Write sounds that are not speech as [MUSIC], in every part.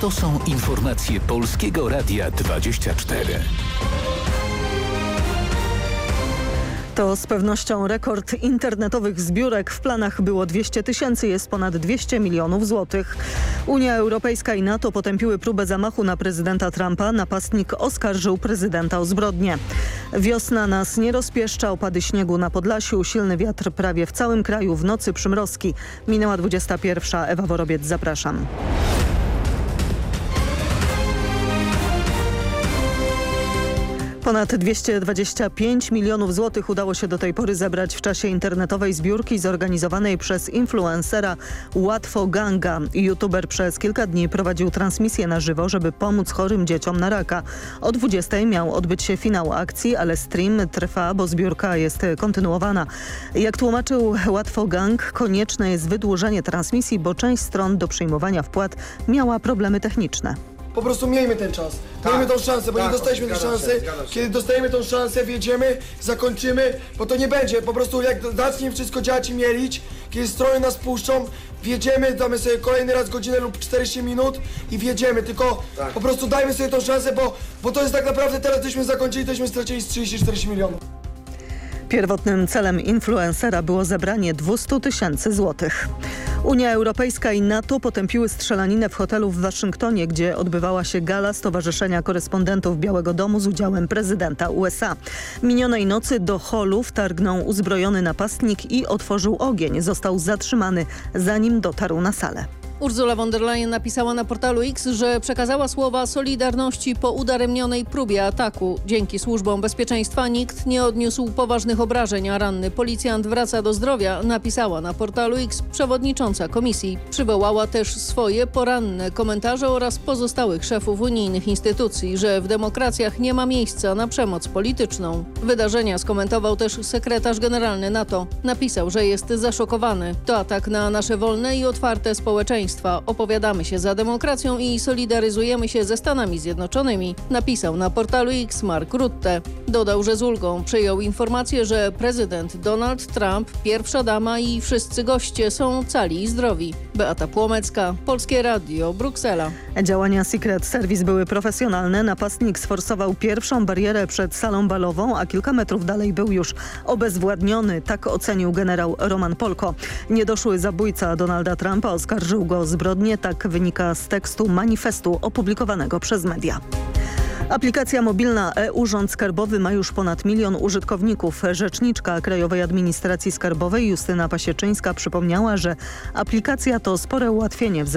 To są informacje Polskiego Radia 24. To z pewnością rekord internetowych zbiórek. W planach było 200 tysięcy, jest ponad 200 milionów złotych. Unia Europejska i NATO potępiły próbę zamachu na prezydenta Trumpa. Napastnik oskarżył prezydenta o zbrodnię. Wiosna nas nie rozpieszcza, opady śniegu na Podlasiu, silny wiatr prawie w całym kraju, w nocy przymrozki. Minęła 21. Ewa Worobiec, zapraszam. Ponad 225 milionów złotych udało się do tej pory zebrać w czasie internetowej zbiórki zorganizowanej przez influencera Łatwo Ganga. YouTuber przez kilka dni prowadził transmisję na żywo, żeby pomóc chorym dzieciom na raka. O 20 miał odbyć się finał akcji, ale stream trwa, bo zbiórka jest kontynuowana. Jak tłumaczył Łatwo Gang, konieczne jest wydłużenie transmisji, bo część stron do przyjmowania wpłat miała problemy techniczne. Po prostu miejmy ten czas. Miejmy tą szansę, bo tak, nie dostaliśmy tej zgadzam się, szansy. zgadzam się. Kiedy dostajemy tą szansę, wjedziemy, zakończymy, bo to nie będzie. Po prostu jak zacznie wszystko działać i mielić, kiedy strony nas puszczą, wjedziemy, damy sobie kolejny raz godzinę lub 40 minut i wjedziemy. Tylko Tak. po prostu dajmy sobie tą szansę, bo, bo to jest tak naprawdę teraz, gdyśmy zakończyli, tośmy stracili z 30-40 milionów. Pierwotnym celem influencera było zebranie 200 tysięcy złotych. Unia Europejska i NATO potępiły strzelaninę w hotelu w Waszyngtonie, gdzie odbywała się gala Stowarzyszenia Korespondentów Białego Domu z udziałem prezydenta USA. Minionej nocy do holu wtargnął uzbrojony napastnik i otworzył ogień. Został zatrzymany, zanim dotarł na salę. Ursula von der Leyen napisała na portalu X, że przekazała słowa solidarności po udaremnionej próbie ataku. Dzięki służbom bezpieczeństwa nikt nie odniósł poważnych obrażeń, a ranny policjant wraca do zdrowia, napisała na portalu X przewodnicząca komisji. Przywołała też swoje poranne komentarze oraz pozostałych szefów unijnych instytucji, że w demokracjach nie ma miejsca na przemoc polityczną. Wydarzenia skomentował też sekretarz generalny NATO. Napisał, że jest zaszokowany. To atak na nasze wolne i otwarte Opowiadamy się za demokracją i solidaryzujemy się ze Stanami Zjednoczonymi, napisał na portalu X Mark Rutte. Dodał, że z ulgą przyjął informację, że prezydent Donald Trump, pierwsza dama i wszyscy goście są cali i zdrowi. Beata Płomecka, Polskie Radio, Bruksela. Działania Secret Service były profesjonalne. Napastnik sforsował pierwszą barierę przed salą balową, a kilka metrów dalej był już obezwładniony. Tak ocenił generał Roman Polko. Niedoszły zabójca Donalda Trumpa oskarżył go o zbrodnię. Tak wynika z tekstu manifestu opublikowanego przez media. Aplikacja mobilna e-Urząd Skarbowy ma już ponad milion użytkowników. Rzeczniczka Krajowej Administracji Skarbowej Justyna Pasieczyńska przypomniała, że aplikacja to spore ułatwienie w,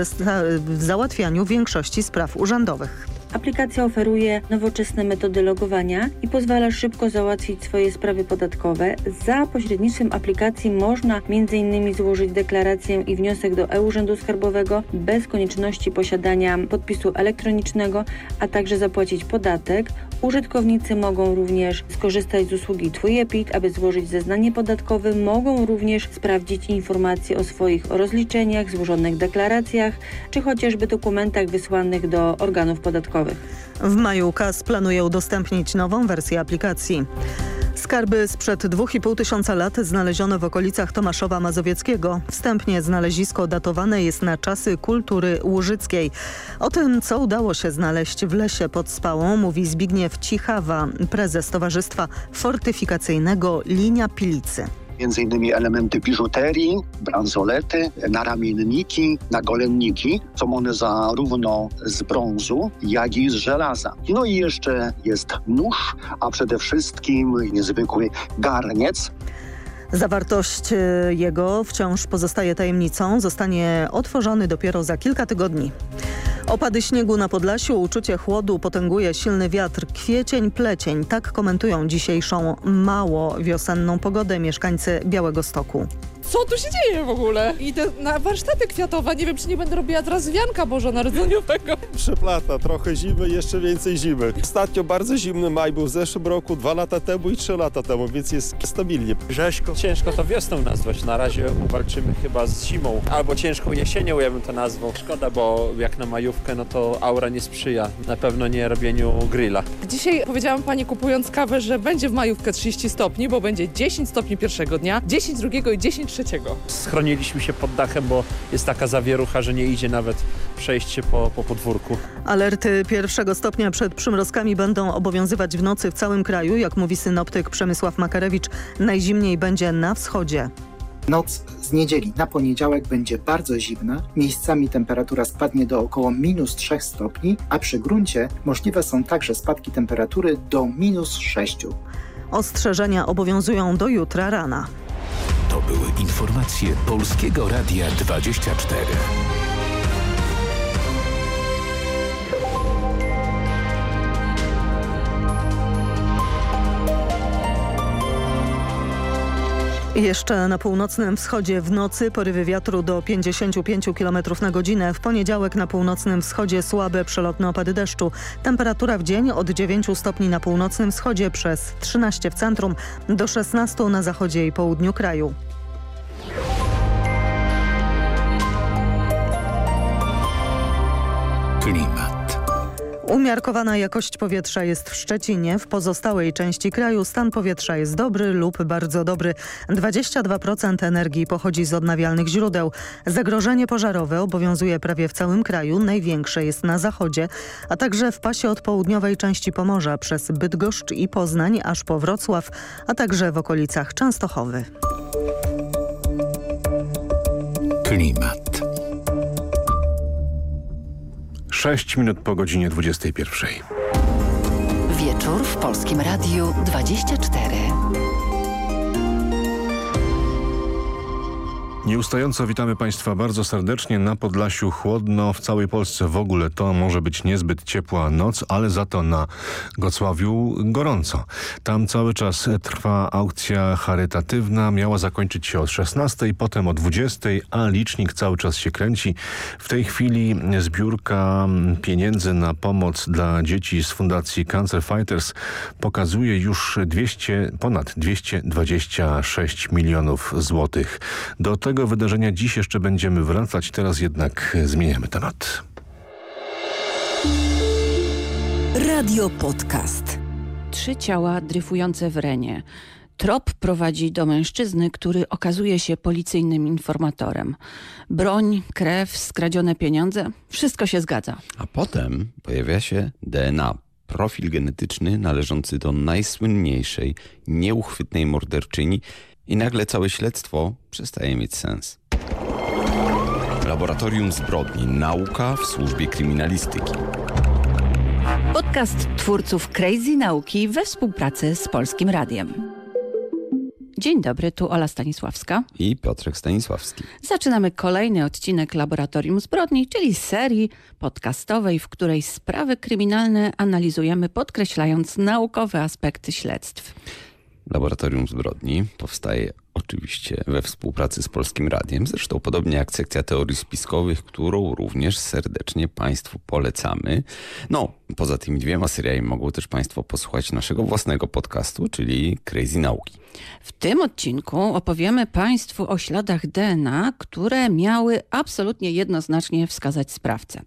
w załatwianiu większości spraw urzędowych. Aplikacja oferuje nowoczesne metody logowania i pozwala szybko załatwić swoje sprawy podatkowe. Za pośrednictwem aplikacji można m.in. złożyć deklarację i wniosek do e-Urzędu Skarbowego bez konieczności posiadania podpisu elektronicznego, a także zapłacić podatek. Użytkownicy mogą również skorzystać z usługi Twój EPIT, aby złożyć zeznanie podatkowe. Mogą również sprawdzić informacje o swoich rozliczeniach, złożonych deklaracjach, czy chociażby dokumentach wysłanych do organów podatkowych. W maju KAS planuje udostępnić nową wersję aplikacji. Skarby sprzed 2,5 tysiąca lat znaleziono w okolicach Tomaszowa Mazowieckiego. Wstępnie znalezisko datowane jest na czasy kultury łużyckiej. O tym, co udało się znaleźć w lesie pod Spałą, mówi Zbigniew Cichawa, prezes Towarzystwa Fortyfikacyjnego Linia Pilicy. Innymi elementy biżuterii, bransolety, naramienniki, nagolenniki. Są one zarówno z brązu, jak i z żelaza. No i jeszcze jest nóż, a przede wszystkim niezwykły garniec, Zawartość e, jego wciąż pozostaje tajemnicą. Zostanie otworzony dopiero za kilka tygodni. Opady śniegu na Podlasiu, uczucie chłodu potęguje silny wiatr, kwiecień, plecień. Tak komentują dzisiejszą mało wiosenną pogodę mieszkańcy Białego Stoku. Co tu się dzieje w ogóle? Idę na warsztaty kwiatowe, nie wiem czy nie będę robiła teraz wianka bożonarodzeniowego. [LAUGHS] Przeplata, trochę zimy, jeszcze więcej zimy. Ostatnio bardzo zimny maj był w zeszłym roku, dwa lata temu i trzy lata temu, więc jest stabilnie. Rzeźko. Ciężko to wiosną nazwać. Na razie walczymy chyba z zimą. Albo ciężką jesienią, ja bym to nazwał. Szkoda, bo jak na majówkę, no to aura nie sprzyja. Na pewno nie robieniu grilla. Dzisiaj powiedziałam pani kupując kawę, że będzie w majówkę 30 stopni, bo będzie 10 stopni pierwszego dnia, 10 drugiego i 10 trzeciego trzeciego. Schroniliśmy się pod dachem, bo jest taka zawierucha, że nie idzie nawet przejść się po, po podwórku. Alerty pierwszego stopnia przed przymrozkami będą obowiązywać w nocy w całym kraju. Jak mówi synoptyk Przemysław Makarewicz, najzimniej będzie na wschodzie. Noc z niedzieli na poniedziałek będzie bardzo zimna. Miejscami temperatura spadnie do około minus 3 stopni, a przy gruncie możliwe są także spadki temperatury do minus 6. Ostrzeżenia obowiązują do jutra rana. To były informacje Polskiego Radia 24. Jeszcze na północnym wschodzie w nocy porywy wiatru do 55 km na godzinę. W poniedziałek na północnym wschodzie słabe przelotne opady deszczu. Temperatura w dzień od 9 stopni na północnym wschodzie przez 13 w centrum do 16 na zachodzie i południu kraju. Klimat. Umiarkowana jakość powietrza jest w Szczecinie. W pozostałej części kraju stan powietrza jest dobry lub bardzo dobry. 22% energii pochodzi z odnawialnych źródeł. Zagrożenie pożarowe obowiązuje prawie w całym kraju. Największe jest na zachodzie, a także w pasie od południowej części Pomorza przez Bydgoszcz i Poznań aż po Wrocław, a także w okolicach Częstochowy. Klimat. 6 minut po godzinie 21. Wieczór w Polskim Radiu 24. Nieustająco witamy Państwa bardzo serdecznie. Na Podlasiu chłodno, w całej Polsce w ogóle to może być niezbyt ciepła noc, ale za to na Gocławiu gorąco. Tam cały czas trwa aukcja charytatywna. Miała zakończyć się od 16, potem o 20, a licznik cały czas się kręci. W tej chwili zbiórka pieniędzy na pomoc dla dzieci z Fundacji Cancer Fighters pokazuje już 200, ponad 226 milionów złotych. Do tego wydarzenia dziś jeszcze będziemy wracać, teraz jednak zmieniamy temat. Radio Podcast. Trzy ciała dryfujące w Renie. Trop prowadzi do mężczyzny, który okazuje się policyjnym informatorem. Broń, krew, skradzione pieniądze, wszystko się zgadza. A potem pojawia się DNA, profil genetyczny należący do najsłynniejszej, nieuchwytnej morderczyni i nagle całe śledztwo przestaje mieć sens. Laboratorium Zbrodni. Nauka w służbie kryminalistyki. Podcast twórców Crazy Nauki we współpracy z Polskim Radiem. Dzień dobry, tu Ola Stanisławska. I Piotrek Stanisławski. Zaczynamy kolejny odcinek Laboratorium Zbrodni, czyli serii podcastowej, w której sprawy kryminalne analizujemy, podkreślając naukowe aspekty śledztw. Laboratorium Zbrodni powstaje oczywiście we współpracy z Polskim Radiem, zresztą podobnie jak sekcja teorii spiskowych, którą również serdecznie Państwu polecamy. No, poza tymi dwiema seriami mogą też Państwo posłuchać naszego własnego podcastu, czyli Crazy Nauki. W tym odcinku opowiemy Państwu o śladach DNA, które miały absolutnie jednoznacznie wskazać sprawcę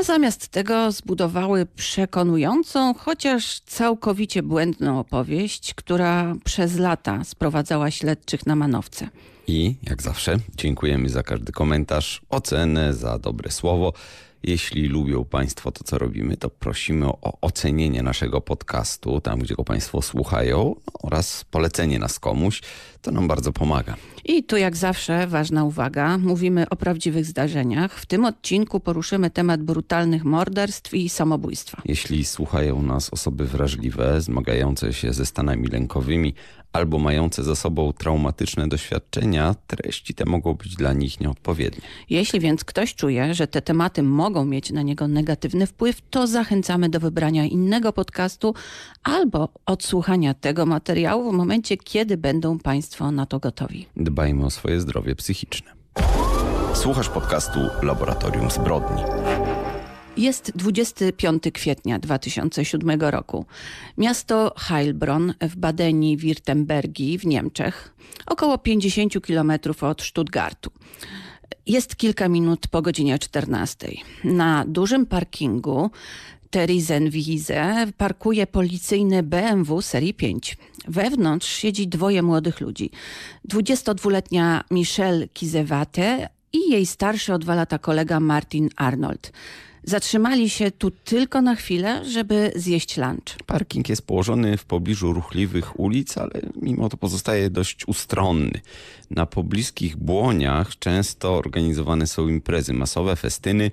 a zamiast tego zbudowały przekonującą, chociaż całkowicie błędną opowieść, która przez lata sprowadzała śledczych na manowce. I jak zawsze dziękujemy za każdy komentarz, ocenę, za dobre słowo. Jeśli lubią Państwo to, co robimy, to prosimy o ocenienie naszego podcastu tam, gdzie go Państwo słuchają oraz polecenie nas komuś. To nam bardzo pomaga. I tu jak zawsze ważna uwaga. Mówimy o prawdziwych zdarzeniach. W tym odcinku poruszymy temat brutalnych morderstw i samobójstwa. Jeśli słuchają nas osoby wrażliwe, zmagające się ze stanami lękowymi albo mające za sobą traumatyczne doświadczenia, treści te mogą być dla nich nieodpowiednie. Jeśli więc ktoś czuje, że te tematy mogą mieć na niego negatywny wpływ, to zachęcamy do wybrania innego podcastu albo odsłuchania tego materiału w momencie, kiedy będą Państwo na to gotowi. Dbajmy o swoje zdrowie psychiczne. Słuchasz podcastu Laboratorium Zbrodni. Jest 25 kwietnia 2007 roku. Miasto Heilbronn w Badeni-Wirtembergii w Niemczech, około 50 km od Stuttgartu. Jest kilka minut po godzinie 14. Na dużym parkingu Terizenwiese parkuje policyjny BMW serii 5. Wewnątrz siedzi dwoje młodych ludzi. 22-letnia Michelle Kizewate i jej starszy o dwa lata kolega Martin Arnold. Zatrzymali się tu tylko na chwilę, żeby zjeść lunch. Parking jest położony w pobliżu ruchliwych ulic, ale mimo to pozostaje dość ustronny. Na pobliskich błoniach często organizowane są imprezy masowe, festyny,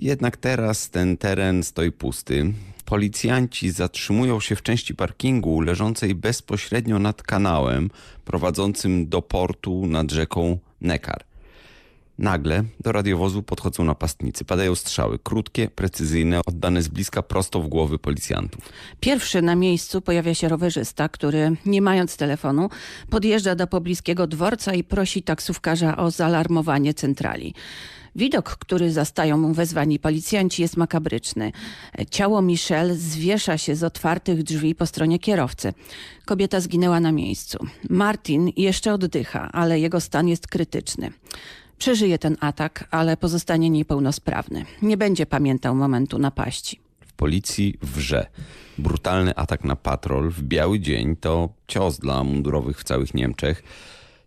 jednak teraz ten teren stoi pusty. Policjanci zatrzymują się w części parkingu leżącej bezpośrednio nad kanałem prowadzącym do portu nad rzeką Nekar. Nagle do radiowozu podchodzą napastnicy. Padają strzały, krótkie, precyzyjne, oddane z bliska prosto w głowy policjantów. Pierwszy na miejscu pojawia się rowerzysta, który nie mając telefonu podjeżdża do pobliskiego dworca i prosi taksówkarza o zaalarmowanie centrali. Widok, który zastają mu wezwani policjanci jest makabryczny. Ciało Michelle zwiesza się z otwartych drzwi po stronie kierowcy. Kobieta zginęła na miejscu. Martin jeszcze oddycha, ale jego stan jest krytyczny. Przeżyje ten atak, ale pozostanie niepełnosprawny. Nie będzie pamiętał momentu napaści. W policji wrze. Brutalny atak na patrol w biały dzień to cios dla mundurowych w całych Niemczech.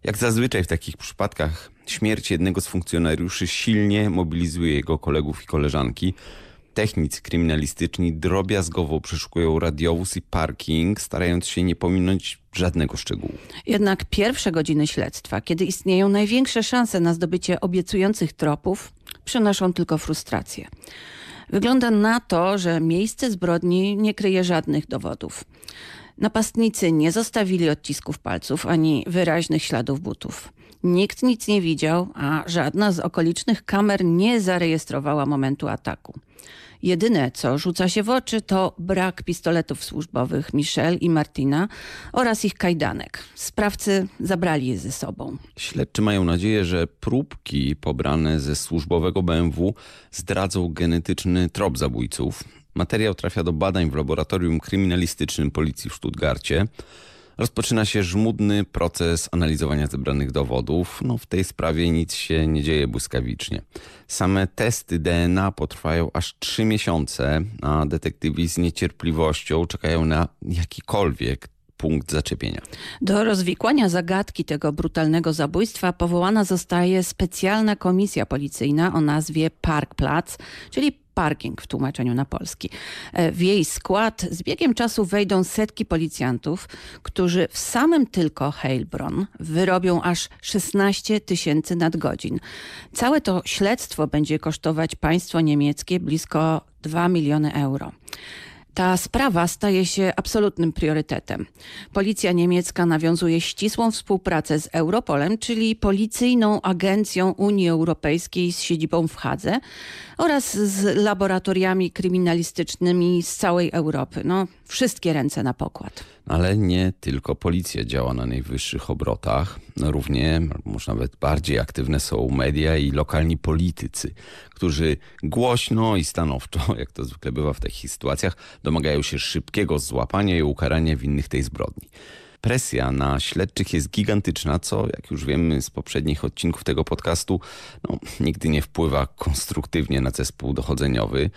Jak zazwyczaj w takich przypadkach śmierć jednego z funkcjonariuszy silnie mobilizuje jego kolegów i koleżanki. Technicy kryminalistyczni drobiazgowo przeszukują radiowóz i parking, starając się nie pominąć żadnego szczegółu. Jednak pierwsze godziny śledztwa, kiedy istnieją największe szanse na zdobycie obiecujących tropów, przynoszą tylko frustrację. Wygląda na to, że miejsce zbrodni nie kryje żadnych dowodów. Napastnicy nie zostawili odcisków palców ani wyraźnych śladów butów. Nikt nic nie widział, a żadna z okolicznych kamer nie zarejestrowała momentu ataku. Jedyne, co rzuca się w oczy, to brak pistoletów służbowych Michelle i Martina oraz ich kajdanek. Sprawcy zabrali je ze sobą. Śledczy mają nadzieję, że próbki pobrane ze służbowego BMW zdradzą genetyczny trop zabójców. Materiał trafia do badań w laboratorium kryminalistycznym policji w Stuttgarcie. Rozpoczyna się żmudny proces analizowania zebranych dowodów. No, w tej sprawie nic się nie dzieje błyskawicznie. Same testy DNA potrwają aż trzy miesiące, a detektywi z niecierpliwością czekają na jakikolwiek punkt zaczepienia. Do rozwikłania zagadki tego brutalnego zabójstwa powołana zostaje specjalna komisja policyjna o nazwie Parkplatz, czyli parking w tłumaczeniu na polski. E, w jej skład z biegiem czasu wejdą setki policjantów, którzy w samym tylko Heilbronn wyrobią aż 16 tysięcy nadgodzin. Całe to śledztwo będzie kosztować państwo niemieckie blisko 2 miliony euro. Ta sprawa staje się absolutnym priorytetem. Policja niemiecka nawiązuje ścisłą współpracę z Europolem, czyli policyjną agencją Unii Europejskiej z siedzibą w Hadze oraz z laboratoriami kryminalistycznymi z całej Europy. No, wszystkie ręce na pokład. Ale nie tylko policja działa na najwyższych obrotach. Równie, może nawet bardziej aktywne są media i lokalni politycy, którzy głośno i stanowczo, [LAUGHS] jak to zwykle bywa w takich sytuacjach, domagają się szybkiego złapania i ukarania winnych tej zbrodni. Presja na śledczych jest gigantyczna, co jak już wiemy z poprzednich odcinków tego podcastu, no, nigdy nie wpływa konstruktywnie na zespół dochodzeniowy.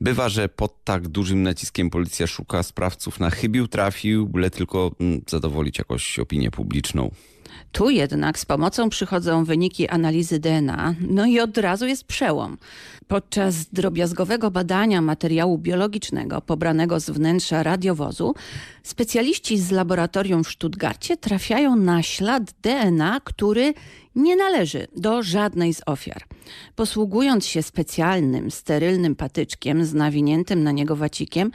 Bywa, że pod tak dużym naciskiem policja szuka sprawców na chybił trafił, byle tylko mm, zadowolić jakoś opinię publiczną. Tu jednak z pomocą przychodzą wyniki analizy DNA, no i od razu jest przełom. Podczas drobiazgowego badania materiału biologicznego pobranego z wnętrza radiowozu, specjaliści z laboratorium w Stuttgarcie trafiają na ślad DNA, który nie należy do żadnej z ofiar. Posługując się specjalnym, sterylnym patyczkiem z nawiniętym na niego wacikiem,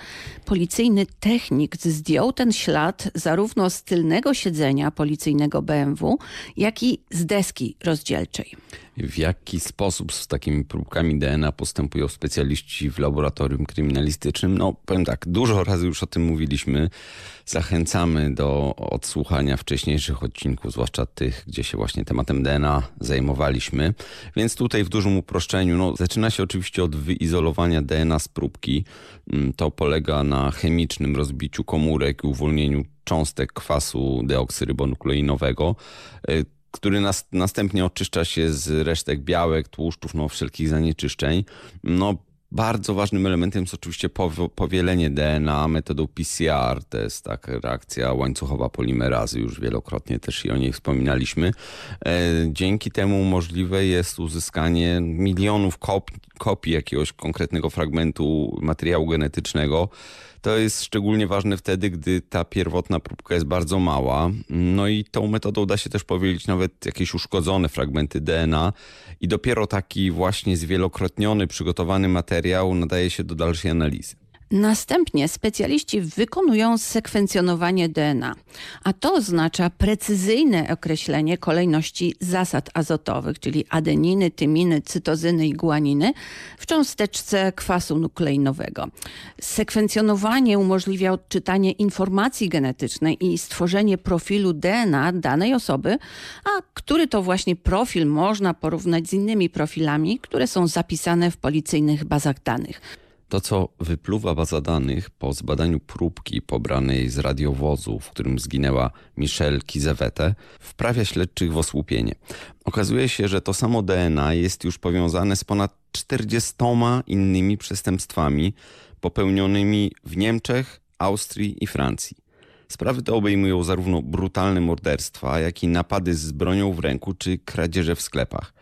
policyjny technik zdjął ten ślad zarówno z tylnego siedzenia policyjnego BMW, jak i z deski rozdzielczej. W jaki sposób z takimi próbkami DNA postępują specjaliści w laboratorium kryminalistycznym? No powiem tak, dużo razy już o tym mówiliśmy. Zachęcamy do odsłuchania wcześniejszych odcinków, zwłaszcza tych, gdzie się właśnie tematem DNA zajmowaliśmy. Więc tutaj w dużym uproszczeniu, no, zaczyna się oczywiście od wyizolowania DNA z próbki. Mm, to polega na chemicznym rozbiciu komórek i uwolnieniu cząstek kwasu deoksyrybonukleinowego y, który nas, następnie oczyszcza się z resztek białek, tłuszczów, no wszelkich zanieczyszczeń. No Bardzo ważnym elementem jest oczywiście powielenie DNA metodą PCR. To jest taka reakcja łańcuchowa polimerazy, już wielokrotnie też i o niej wspominaliśmy. E, dzięki temu możliwe jest uzyskanie milionów kopii, kopii jakiegoś konkretnego fragmentu materiału genetycznego to jest szczególnie ważne wtedy, gdy ta pierwotna próbka jest bardzo mała. No i tą metodą da się też powielić nawet jakieś uszkodzone fragmenty DNA i dopiero taki właśnie zwielokrotniony, przygotowany materiał nadaje się do dalszej analizy. Następnie specjaliści wykonują sekwencjonowanie DNA, a to oznacza precyzyjne określenie kolejności zasad azotowych, czyli adeniny, tyminy, cytozyny i guaniny w cząsteczce kwasu nukleinowego. Sekwencjonowanie umożliwia odczytanie informacji genetycznej i stworzenie profilu DNA danej osoby, a który to właśnie profil można porównać z innymi profilami, które są zapisane w policyjnych bazach danych. To, co wypluwa baza danych po zbadaniu próbki pobranej z radiowozu, w którym zginęła Michelle Kizewete, wprawia śledczych w osłupienie. Okazuje się, że to samo DNA jest już powiązane z ponad 40 innymi przestępstwami popełnionymi w Niemczech, Austrii i Francji. Sprawy te obejmują zarówno brutalne morderstwa, jak i napady z bronią w ręku czy kradzieże w sklepach.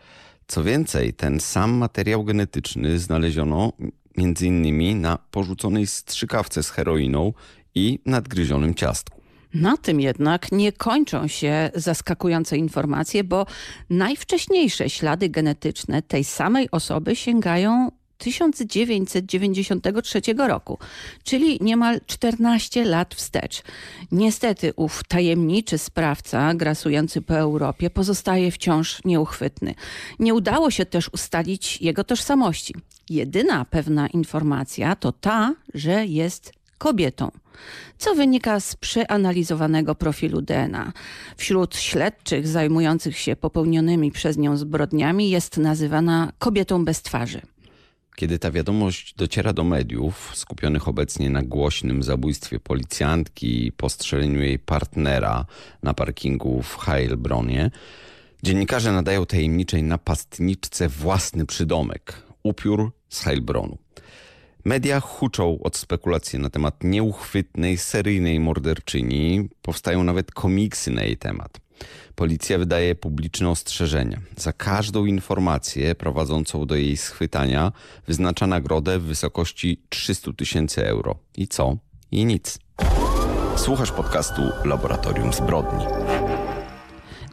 Co więcej, ten sam materiał genetyczny znaleziono innymi na porzuconej strzykawce z heroiną i nadgryzionym ciastku. Na tym jednak nie kończą się zaskakujące informacje, bo najwcześniejsze ślady genetyczne tej samej osoby sięgają 1993 roku, czyli niemal 14 lat wstecz. Niestety ów tajemniczy sprawca grasujący po Europie pozostaje wciąż nieuchwytny. Nie udało się też ustalić jego tożsamości. Jedyna pewna informacja to ta, że jest kobietą co wynika z przeanalizowanego profilu DNA. Wśród śledczych zajmujących się popełnionymi przez nią zbrodniami jest nazywana kobietą bez twarzy. Kiedy ta wiadomość dociera do mediów, skupionych obecnie na głośnym zabójstwie policjantki i postrzeleniu jej partnera na parkingu w Heilbronie, dziennikarze nadają tajemniczej napastniczce własny przydomek – upiór z Heilbronu. Media huczą od spekulacji na temat nieuchwytnej, seryjnej morderczyni. Powstają nawet komiksy na jej temat. Policja wydaje publiczne ostrzeżenia. Za każdą informację prowadzącą do jej schwytania wyznacza nagrodę w wysokości 300 tysięcy euro. I co? I nic. Słuchasz podcastu Laboratorium Zbrodni.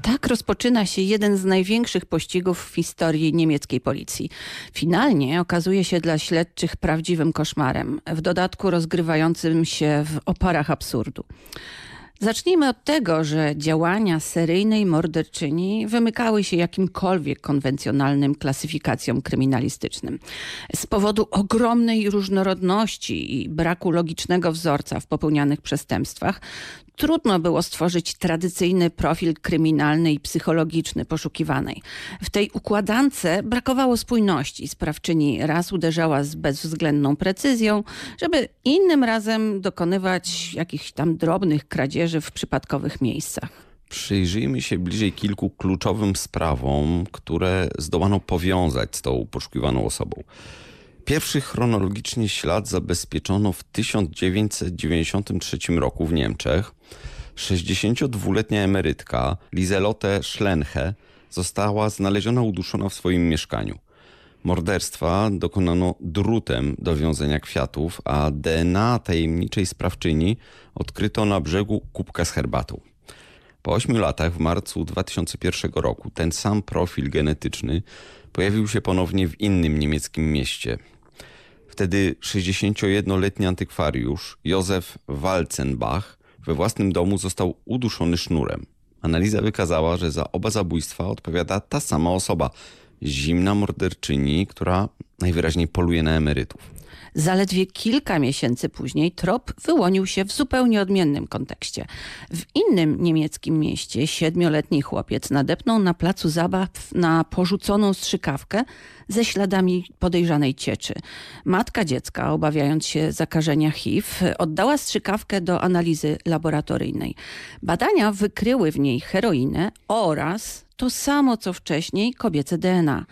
Tak rozpoczyna się jeden z największych pościgów w historii niemieckiej policji. Finalnie okazuje się dla śledczych prawdziwym koszmarem, w dodatku rozgrywającym się w oparach absurdu. Zacznijmy od tego, że działania seryjnej morderczyni wymykały się jakimkolwiek konwencjonalnym klasyfikacjom kryminalistycznym. Z powodu ogromnej różnorodności i braku logicznego wzorca w popełnianych przestępstwach, trudno było stworzyć tradycyjny profil kryminalny i psychologiczny poszukiwanej. W tej układance brakowało spójności. Sprawczyni raz uderzała z bezwzględną precyzją, żeby innym razem dokonywać jakichś tam drobnych kradzieży w przypadkowych miejscach. Przyjrzyjmy się bliżej kilku kluczowym sprawom, które zdołano powiązać z tą poszukiwaną osobą. Pierwszy chronologicznie ślad zabezpieczono w 1993 roku w Niemczech. 62-letnia emerytka Lizelotte Schlenche została znaleziona uduszona w swoim mieszkaniu. Morderstwa dokonano drutem do wiązania kwiatów, a DNA tajemniczej sprawczyni odkryto na brzegu kubka z herbatą. Po ośmiu latach, w marcu 2001 roku, ten sam profil genetyczny pojawił się ponownie w innym niemieckim mieście, Wtedy 61-letni antykwariusz Józef Walzenbach we własnym domu został uduszony sznurem. Analiza wykazała, że za oba zabójstwa odpowiada ta sama osoba, zimna morderczyni, która najwyraźniej poluje na emerytów. Zaledwie kilka miesięcy później trop wyłonił się w zupełnie odmiennym kontekście. W innym niemieckim mieście siedmioletni chłopiec nadepnął na placu zabaw na porzuconą strzykawkę ze śladami podejrzanej cieczy. Matka dziecka, obawiając się zakażenia HIV, oddała strzykawkę do analizy laboratoryjnej. Badania wykryły w niej heroinę oraz to samo co wcześniej kobiece DNA.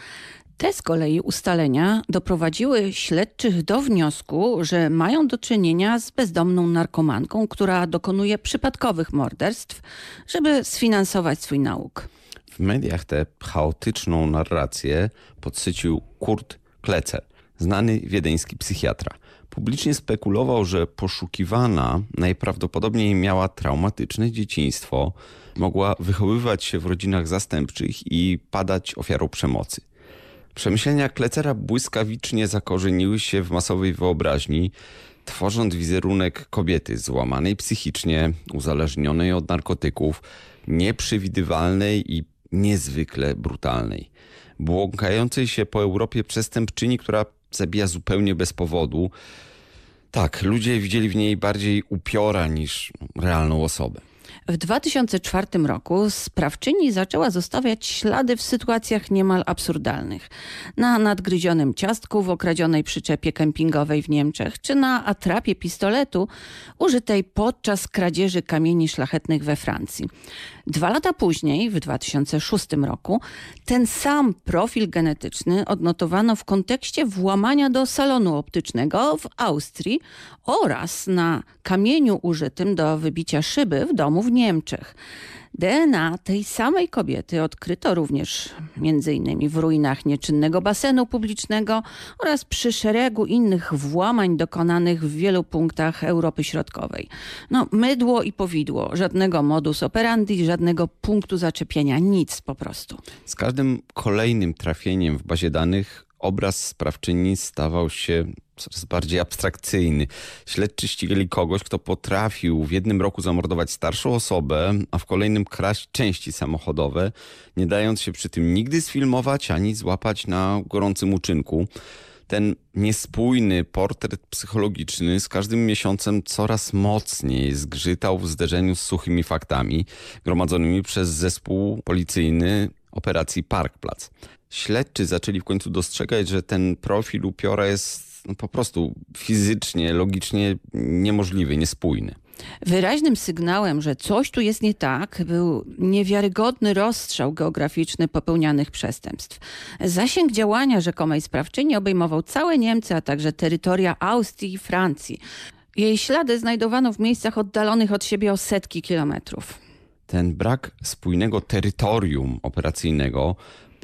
Te z kolei ustalenia doprowadziły śledczych do wniosku, że mają do czynienia z bezdomną narkomanką, która dokonuje przypadkowych morderstw, żeby sfinansować swój nauk. W mediach tę chaotyczną narrację podsycił Kurt Klecer, znany wiedeński psychiatra. Publicznie spekulował, że poszukiwana najprawdopodobniej miała traumatyczne dzieciństwo, mogła wychowywać się w rodzinach zastępczych i padać ofiarą przemocy. Przemyślenia Klecera błyskawicznie zakorzeniły się w masowej wyobraźni, tworząc wizerunek kobiety złamanej psychicznie, uzależnionej od narkotyków, nieprzewidywalnej i niezwykle brutalnej. Błąkającej się po Europie przestępczyni, która zabija zupełnie bez powodu. Tak, ludzie widzieli w niej bardziej upiora niż realną osobę. W 2004 roku sprawczyni zaczęła zostawiać ślady w sytuacjach niemal absurdalnych. Na nadgryzionym ciastku w okradzionej przyczepie kempingowej w Niemczech, czy na atrapie pistoletu użytej podczas kradzieży kamieni szlachetnych we Francji. Dwa lata później, w 2006 roku, ten sam profil genetyczny odnotowano w kontekście włamania do salonu optycznego w Austrii oraz na kamieniu użytym do wybicia szyby w domu w Niemczech. DNA tej samej kobiety odkryto również m.in. w ruinach nieczynnego basenu publicznego oraz przy szeregu innych włamań dokonanych w wielu punktach Europy Środkowej. No, mydło i powidło, żadnego modus operandi, żadnego punktu zaczepienia, nic po prostu. Z każdym kolejnym trafieniem w bazie danych obraz sprawczyni stawał się coraz bardziej abstrakcyjny. Śledczy ścigali kogoś, kto potrafił w jednym roku zamordować starszą osobę, a w kolejnym kraść części samochodowe, nie dając się przy tym nigdy sfilmować ani złapać na gorącym uczynku. Ten niespójny portret psychologiczny z każdym miesiącem coraz mocniej zgrzytał w zderzeniu z suchymi faktami gromadzonymi przez zespół policyjny operacji Parkplatz. Śledczy zaczęli w końcu dostrzegać, że ten profil upiora jest no, po prostu fizycznie, logicznie niemożliwy, niespójny. Wyraźnym sygnałem, że coś tu jest nie tak, był niewiarygodny rozstrzał geograficzny popełnianych przestępstw. Zasięg działania rzekomej sprawczyni obejmował całe Niemcy, a także terytoria Austrii i Francji. Jej ślady znajdowano w miejscach oddalonych od siebie o setki kilometrów. Ten brak spójnego terytorium operacyjnego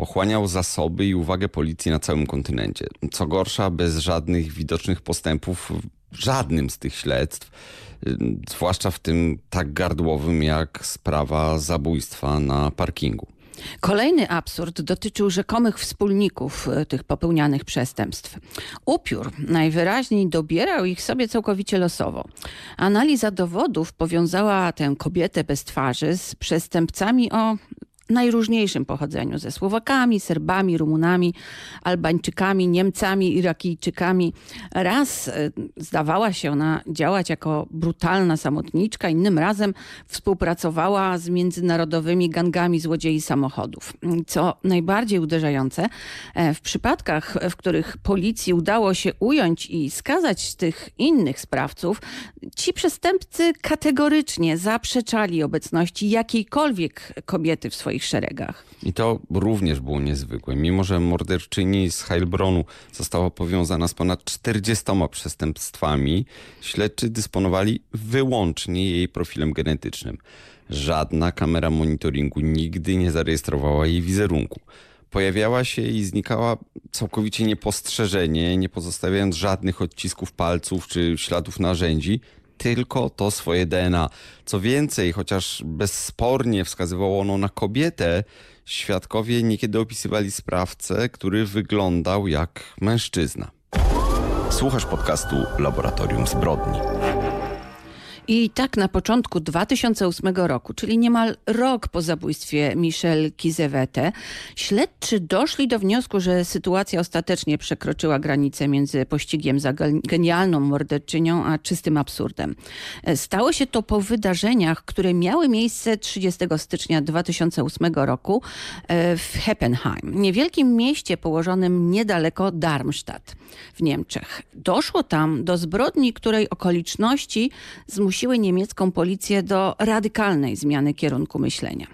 pochłaniał zasoby i uwagę policji na całym kontynencie. Co gorsza, bez żadnych widocznych postępów w żadnym z tych śledztw, zwłaszcza w tym tak gardłowym jak sprawa zabójstwa na parkingu. Kolejny absurd dotyczył rzekomych wspólników e, tych popełnianych przestępstw. Upiór najwyraźniej dobierał ich sobie całkowicie losowo. Analiza dowodów powiązała tę kobietę bez twarzy z przestępcami o najróżniejszym pochodzeniu, ze Słowakami, Serbami, Rumunami, Albańczykami, Niemcami, Irakijczykami. Raz e, zdawała się ona działać jako brutalna samotniczka, innym razem współpracowała z międzynarodowymi gangami złodziei samochodów. Co najbardziej uderzające, e, w przypadkach, w których policji udało się ująć i skazać tych innych sprawców, ci przestępcy kategorycznie zaprzeczali obecności jakiejkolwiek kobiety w swoich swoich szeregach. I to również było niezwykłe. Mimo, że morderczyni z Heilbronu została powiązana z ponad 40 przestępstwami, śledczy dysponowali wyłącznie jej profilem genetycznym. Żadna kamera monitoringu nigdy nie zarejestrowała jej wizerunku. Pojawiała się i znikała całkowicie niepostrzeżenie, nie pozostawiając żadnych odcisków palców czy śladów narzędzi, tylko to swoje DNA. Co więcej, chociaż bezspornie wskazywało ono na kobietę, świadkowie niekiedy opisywali sprawcę, który wyglądał jak mężczyzna. Słuchasz podcastu Laboratorium Zbrodni. I tak na początku 2008 roku, czyli niemal rok po zabójstwie Michelle Kizewete, śledczy doszli do wniosku, że sytuacja ostatecznie przekroczyła granicę między pościgiem za genialną morderczynią, a czystym absurdem. Stało się to po wydarzeniach, które miały miejsce 30 stycznia 2008 roku e, w Heppenheim, niewielkim mieście położonym niedaleko Darmstadt w Niemczech. Doszło tam do zbrodni, której okoliczności zmusiły zmusiły niemiecką policję do radykalnej zmiany kierunku myślenia.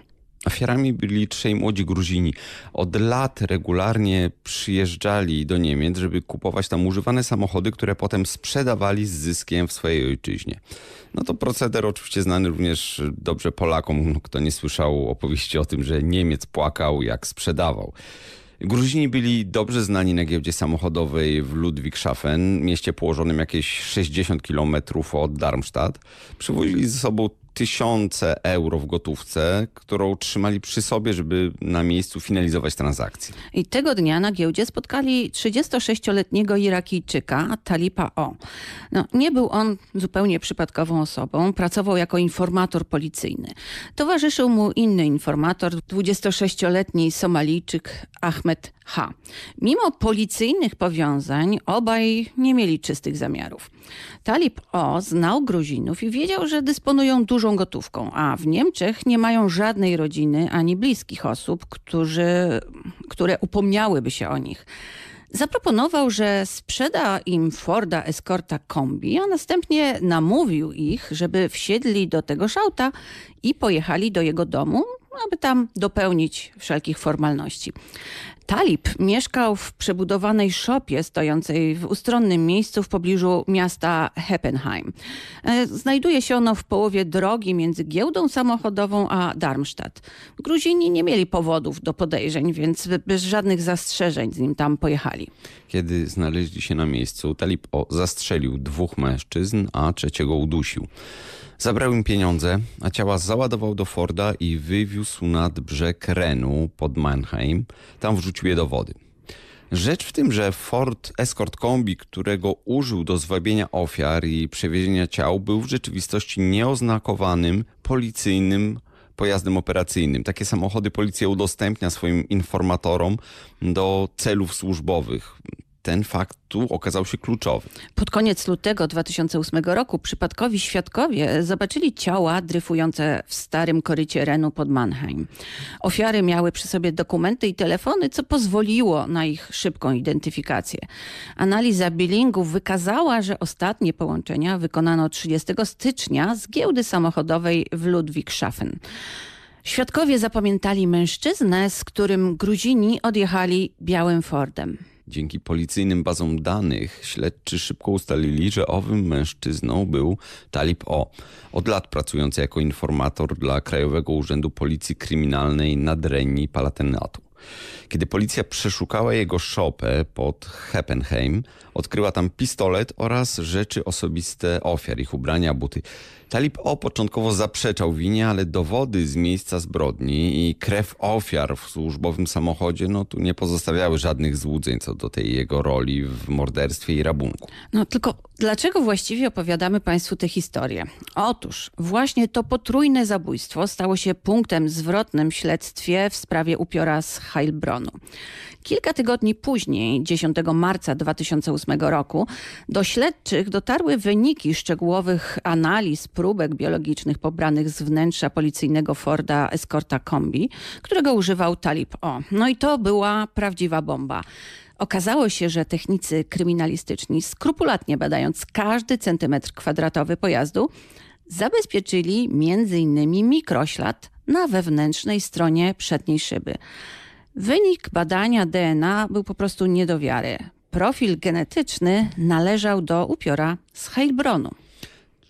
Ofiarami byli trzej młodzi Gruzini. Od lat regularnie przyjeżdżali do Niemiec, żeby kupować tam używane samochody, które potem sprzedawali z zyskiem w swojej ojczyźnie. No to proceder oczywiście znany również dobrze Polakom, kto nie słyszał opowieści o tym, że Niemiec płakał jak sprzedawał. Gruzini byli dobrze znani na giełdzie samochodowej w Ludwigshafen, mieście położonym jakieś 60 km od Darmstadt. Przywozili ze sobą tysiące euro w gotówce, którą trzymali przy sobie, żeby na miejscu finalizować transakcję. I tego dnia na giełdzie spotkali 36-letniego Irakijczyka Talipa O. No, nie był on zupełnie przypadkową osobą, pracował jako informator policyjny. Towarzyszył mu inny informator, 26-letni Somalijczyk Ahmed H. Mimo policyjnych powiązań obaj nie mieli czystych zamiarów. Talib O znał Gruzinów i wiedział, że dysponują dużą gotówką, a w Niemczech nie mają żadnej rodziny ani bliskich osób, którzy, które upomniałyby się o nich. Zaproponował, że sprzeda im Forda Escorta kombi, a następnie namówił ich, żeby wsiedli do tego szauta i pojechali do jego domu, aby tam dopełnić wszelkich formalności. Talib mieszkał w przebudowanej szopie stojącej w ustronnym miejscu w pobliżu miasta Heppenheim. E, znajduje się ono w połowie drogi między giełdą samochodową a Darmstadt. Gruzini nie mieli powodów do podejrzeń, więc bez żadnych zastrzeżeń z nim tam pojechali. Kiedy znaleźli się na miejscu, Talib o zastrzelił dwóch mężczyzn, a trzeciego udusił. Zabrał im pieniądze, a ciała załadował do Forda i wywiózł nad brzeg Renu pod Mannheim. Tam wrzucił je do wody. Rzecz w tym, że Ford Escort Kombi, którego użył do zwabienia ofiar i przewiezienia ciał, był w rzeczywistości nieoznakowanym policyjnym pojazdem operacyjnym. Takie samochody policja udostępnia swoim informatorom do celów służbowych ten fakt tu okazał się kluczowy. Pod koniec lutego 2008 roku przypadkowi świadkowie zobaczyli ciała dryfujące w starym korycie Renu pod Mannheim. Ofiary miały przy sobie dokumenty i telefony, co pozwoliło na ich szybką identyfikację. Analiza billingów wykazała, że ostatnie połączenia wykonano 30 stycznia z giełdy samochodowej w Ludwigshafen. Świadkowie zapamiętali mężczyznę, z którym Gruzini odjechali białym Fordem. Dzięki policyjnym bazom danych śledczy szybko ustalili, że owym mężczyzną był Talib O. Od lat pracujący jako informator dla Krajowego Urzędu Policji Kryminalnej Nadrenii Palatinatu. Kiedy policja przeszukała jego szopę pod Heppenheim, odkryła tam pistolet oraz rzeczy osobiste ofiar, ich ubrania, buty. Talib O początkowo zaprzeczał winie, ale dowody z miejsca zbrodni i krew ofiar w służbowym samochodzie no tu nie pozostawiały żadnych złudzeń co do tej jego roli w morderstwie i rabunku. No tylko dlaczego właściwie opowiadamy Państwu tę historię? Otóż właśnie to potrójne zabójstwo stało się punktem zwrotnym w śledztwie w sprawie upiora z Heilbronu. Kilka tygodni później, 10 marca 2008 roku, do śledczych dotarły wyniki szczegółowych analiz próbek biologicznych pobranych z wnętrza policyjnego Forda Escorta Kombi, którego używał Talib O. No i to była prawdziwa bomba. Okazało się, że technicy kryminalistyczni, skrupulatnie badając każdy centymetr kwadratowy pojazdu, zabezpieczyli m.in. mikroślad na wewnętrznej stronie przedniej szyby. Wynik badania DNA był po prostu nie do wiary. Profil genetyczny należał do upiora z Heilbronu.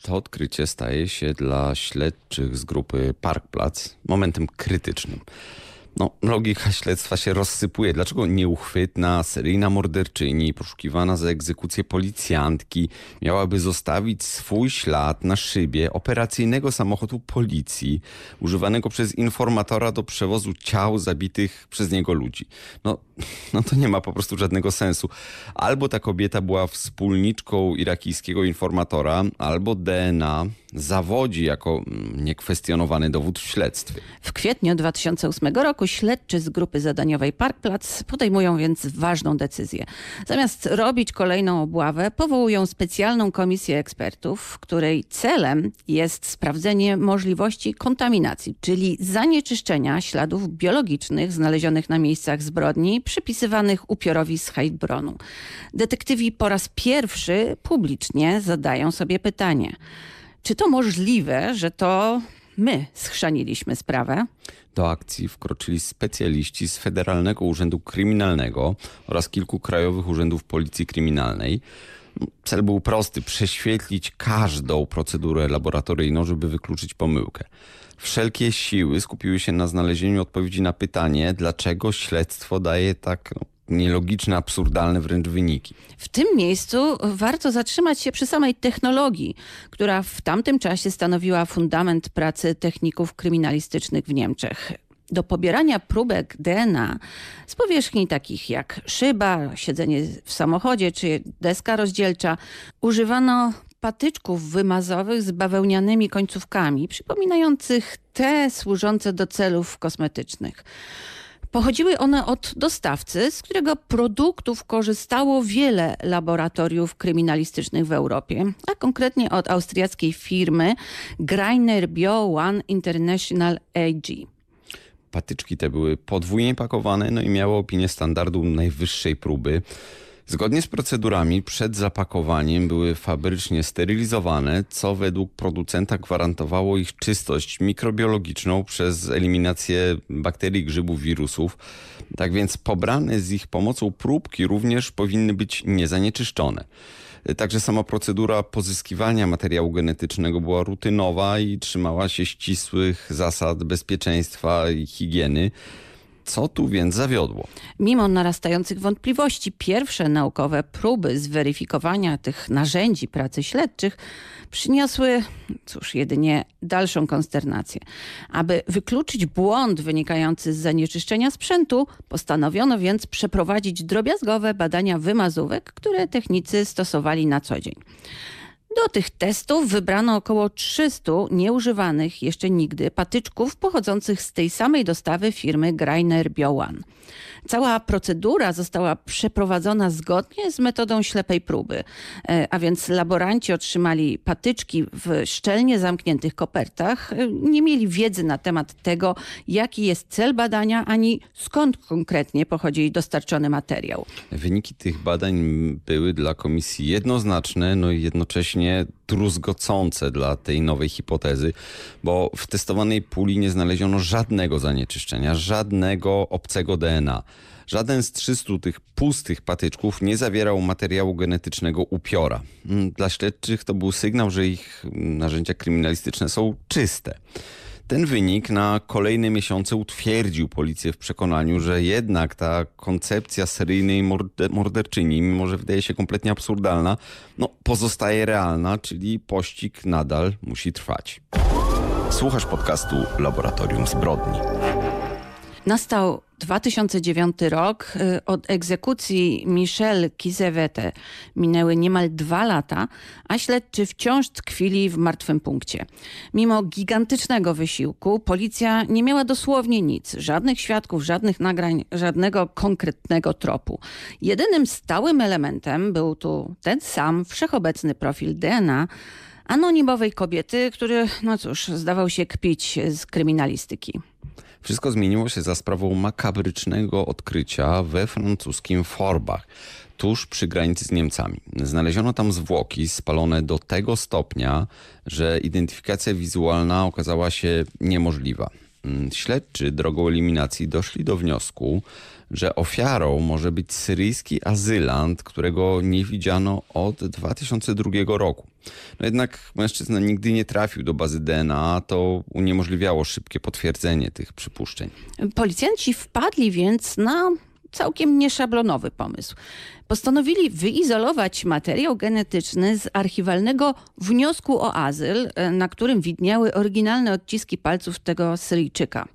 To odkrycie staje się dla śledczych z grupy Parkplatz momentem krytycznym. No, logika śledztwa się rozsypuje. Dlaczego nieuchwytna, seryjna morderczyni, poszukiwana za egzekucję policjantki miałaby zostawić swój ślad na szybie operacyjnego samochodu policji, używanego przez informatora do przewozu ciał zabitych przez niego ludzi? No, [LAUGHS] no to nie ma po prostu żadnego sensu. Albo ta kobieta była wspólniczką irakijskiego informatora, albo DNA zawodzi jako mm, niekwestionowany dowód w śledztwie. W kwietniu 2008 roku śledczy z grupy zadaniowej Parkplac podejmują więc ważną decyzję. Zamiast robić kolejną obławę, powołują specjalną komisję ekspertów, której celem jest sprawdzenie możliwości kontaminacji, czyli zanieczyszczenia śladów biologicznych znalezionych na miejscach zbrodni przypisywanych upiorowi z Heilbronu. Detektywi po raz pierwszy publicznie zadają sobie pytanie – czy to możliwe, że to my schrzaniliśmy sprawę. Do akcji wkroczyli specjaliści z Federalnego Urzędu Kryminalnego oraz kilku krajowych urzędów Policji Kryminalnej. Cel był prosty: prześwietlić każdą procedurę laboratoryjną, żeby wykluczyć pomyłkę. Wszelkie siły skupiły się na znalezieniu odpowiedzi na pytanie, dlaczego śledztwo daje tak no, nielogiczne, absurdalne wręcz wyniki. W tym miejscu warto zatrzymać się przy samej technologii, która w tamtym czasie stanowiła fundament pracy techników kryminalistycznych w Niemczech. Do pobierania próbek DNA z powierzchni takich jak szyba, siedzenie w samochodzie czy deska rozdzielcza używano patyczków wymazowych z bawełnianymi końcówkami, przypominających te służące do celów kosmetycznych. Pochodziły one od dostawcy, z którego produktów korzystało wiele laboratoriów kryminalistycznych w Europie, a konkretnie od austriackiej firmy Greiner Bio One International AG. Patyczki te były podwójnie pakowane no i miały opinię standardu najwyższej próby. Zgodnie z procedurami przed zapakowaniem były fabrycznie sterylizowane, co według producenta gwarantowało ich czystość mikrobiologiczną przez eliminację bakterii, grzybów, wirusów. Tak więc pobrane z ich pomocą próbki również powinny być niezanieczyszczone. Także sama procedura pozyskiwania materiału genetycznego była rutynowa i trzymała się ścisłych zasad bezpieczeństwa i higieny. Co tu więc zawiodło? Mimo narastających wątpliwości, pierwsze naukowe próby zweryfikowania tych narzędzi pracy śledczych przyniosły, cóż, jedynie dalszą konsternację. Aby wykluczyć błąd wynikający z zanieczyszczenia sprzętu, postanowiono więc przeprowadzić drobiazgowe badania wymazówek, które technicy stosowali na co dzień. Do tych testów wybrano około 300 nieużywanych jeszcze nigdy patyczków pochodzących z tej samej dostawy firmy Greiner Biowan. Cała procedura została przeprowadzona zgodnie z metodą ślepej próby, e, a więc laboranci otrzymali patyczki w szczelnie zamkniętych kopertach, e, nie mieli wiedzy na temat tego, jaki jest cel badania, ani skąd konkretnie pochodzi dostarczony materiał. Wyniki tych badań były dla komisji jednoznaczne, no i jednocześnie druzgocące dla tej nowej hipotezy, bo w testowanej puli nie znaleziono żadnego zanieczyszczenia, żadnego obcego DNA. Żaden z 300 tych pustych patyczków nie zawierał materiału genetycznego upiora. Mm, dla śledczych to był sygnał, że ich narzędzia kryminalistyczne są czyste. Ten wynik na kolejne miesiące utwierdził policję w przekonaniu, że jednak ta koncepcja seryjnej morderczyni, mimo że wydaje się kompletnie absurdalna, no, pozostaje realna, czyli pościg nadal musi trwać. Słuchasz podcastu Laboratorium Zbrodni. Nastał 2009 rok. Y, od egzekucji Michelle Kizewete minęły niemal dwa lata, a śledczy wciąż tkwili w martwym punkcie. Mimo gigantycznego wysiłku policja nie miała dosłownie nic. Żadnych świadków, żadnych nagrań, żadnego konkretnego tropu. Jedynym stałym elementem był tu ten sam wszechobecny profil DNA anonimowej kobiety, który, no cóż, zdawał się kpić z kryminalistyki. Wszystko zmieniło się za sprawą makabrycznego odkrycia we francuskim Forbach tuż przy granicy z Niemcami. Znaleziono tam zwłoki spalone do tego stopnia, że identyfikacja wizualna okazała się niemożliwa. Mm, śledczy drogą eliminacji doszli do wniosku, że ofiarą może być syryjski azylant, którego nie widziano od 2002 roku. No jednak mężczyzna nigdy nie trafił do bazy DNA, to uniemożliwiało szybkie potwierdzenie tych przypuszczeń. Policjanci wpadli więc na całkiem nieszablonowy pomysł. Postanowili wyizolować materiał genetyczny z archiwalnego wniosku o azyl, na którym widniały oryginalne odciski palców tego Syryjczyka.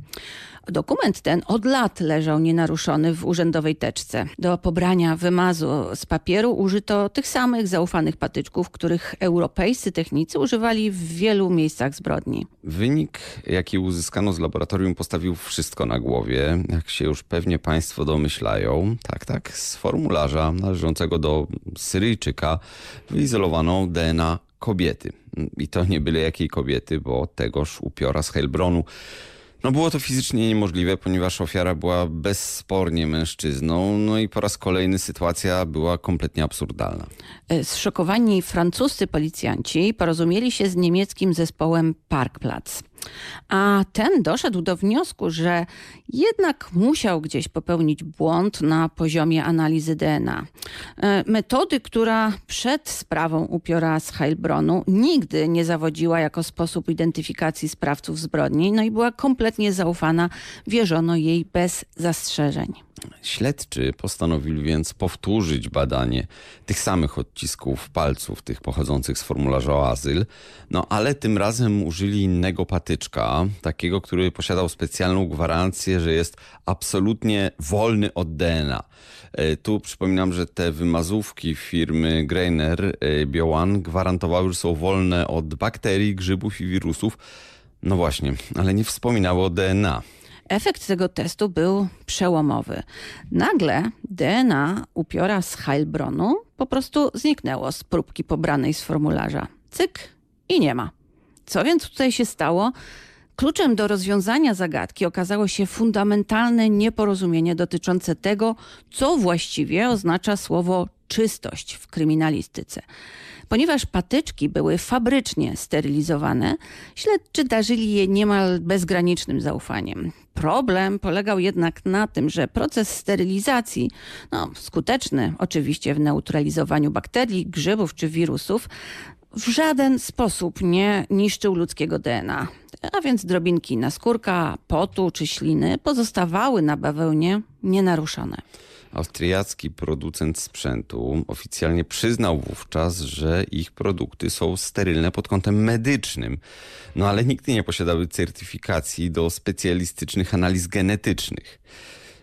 Dokument ten od lat leżał nienaruszony w urzędowej teczce. Do pobrania wymazu z papieru użyto tych samych zaufanych patyczków, których europejscy technicy używali w wielu miejscach zbrodni. Wynik, jaki uzyskano z laboratorium, postawił wszystko na głowie. Jak się już pewnie Państwo domyślają, tak, tak, z formularza należącego do Syryjczyka wyizolowano DNA kobiety. I to nie byle jakiej kobiety, bo tegoż upiora z Heilbronu. No było to fizycznie niemożliwe, ponieważ ofiara była bezspornie mężczyzną, no i po raz kolejny sytuacja była kompletnie absurdalna. E, zszokowani francuscy policjanci porozumieli się z niemieckim zespołem Parkplatz. A ten doszedł do wniosku, że jednak musiał gdzieś popełnić błąd na poziomie analizy DNA. E, metody, która przed sprawą upiora z Heilbronu nigdy nie zawodziła jako sposób identyfikacji sprawców zbrodni, no i była kompletnie zaufana, wierzono jej bez zastrzeżeń. Śledczy postanowili więc powtórzyć badanie tych samych odcisków palców, tych pochodzących z formularza o azyl, no ale tym razem użyli innego patyczka, takiego, który posiadał specjalną gwarancję, że jest absolutnie wolny od DNA. E, tu przypominam, że te wymazówki firmy Greiner e, Biowan gwarantowały, że są wolne od bakterii, grzybów i wirusów. No właśnie, ale nie wspominało o DNA. Efekt tego testu był przełomowy. Nagle DNA upiora z Heilbronu po prostu zniknęło z próbki pobranej z formularza. Cyk i nie ma. Co więc tutaj się stało? Kluczem do rozwiązania zagadki okazało się fundamentalne nieporozumienie dotyczące tego, co właściwie oznacza słowo czystość w kryminalistyce. Ponieważ patyczki były fabrycznie sterylizowane, śledczy darzyli je niemal bezgranicznym zaufaniem. Problem polegał jednak na tym, że proces sterylizacji, no, skuteczny oczywiście w neutralizowaniu bakterii, grzybów czy wirusów, w żaden sposób nie niszczył ludzkiego DNA. A więc drobinki naskórka, potu czy śliny pozostawały na bawełnie nienaruszone. Austriacki producent sprzętu oficjalnie przyznał wówczas, że ich produkty są sterylne pod kątem medycznym, no ale nigdy nie posiadały certyfikacji do specjalistycznych analiz genetycznych.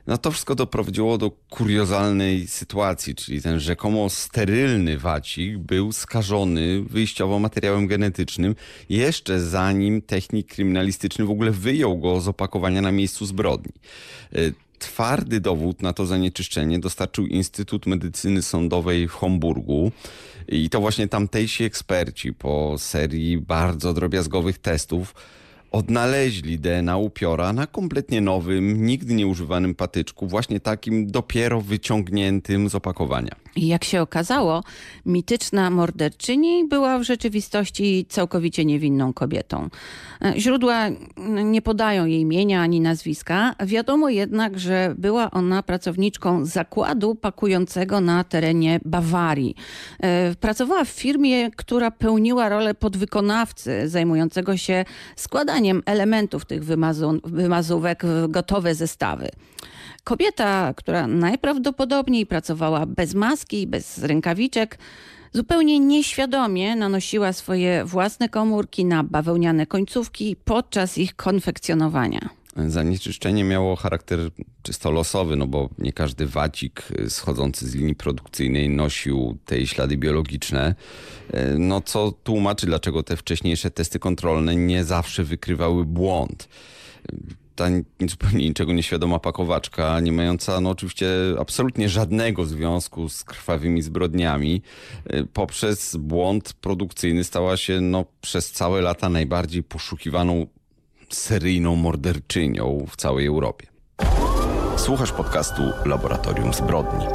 No to wszystko doprowadziło do kuriozalnej sytuacji, czyli ten rzekomo sterylny wacik był skażony wyjściowo materiałem genetycznym jeszcze zanim technik kryminalistyczny w ogóle wyjął go z opakowania na miejscu zbrodni. Twardy dowód na to zanieczyszczenie dostarczył Instytut Medycyny Sądowej w Homburgu. I to właśnie tamtejsi eksperci po serii bardzo drobiazgowych testów odnaleźli DNA upiora na kompletnie nowym, nigdy nie używanym patyczku, właśnie takim dopiero wyciągniętym z opakowania. Jak się okazało, mityczna morderczyni była w rzeczywistości całkowicie niewinną kobietą. E, źródła nie podają jej imienia ani nazwiska. Wiadomo jednak, że była ona pracowniczką zakładu pakującego na terenie Bawarii. E, pracowała w firmie, która pełniła rolę podwykonawcy zajmującego się składaniem elementów tych wymazówek w gotowe zestawy. Kobieta, która najprawdopodobniej pracowała bez maski, bez rękawiczek, zupełnie nieświadomie nanosiła swoje własne komórki na bawełniane końcówki podczas ich konfekcjonowania. Zanieczyszczenie miało charakter czysto losowy, no bo nie każdy wacik schodzący z linii produkcyjnej nosił te ślady biologiczne. No co tłumaczy, dlaczego te wcześniejsze testy kontrolne nie zawsze wykrywały błąd ta [LAUGHS] zupełnie niczego nieświadoma pakowaczka, nie mająca no oczywiście absolutnie żadnego związku z krwawymi zbrodniami, y, poprzez błąd produkcyjny stała się no, przez całe lata najbardziej poszukiwaną seryjną morderczynią w całej Europie. Słuchasz podcastu Laboratorium Zbrodni.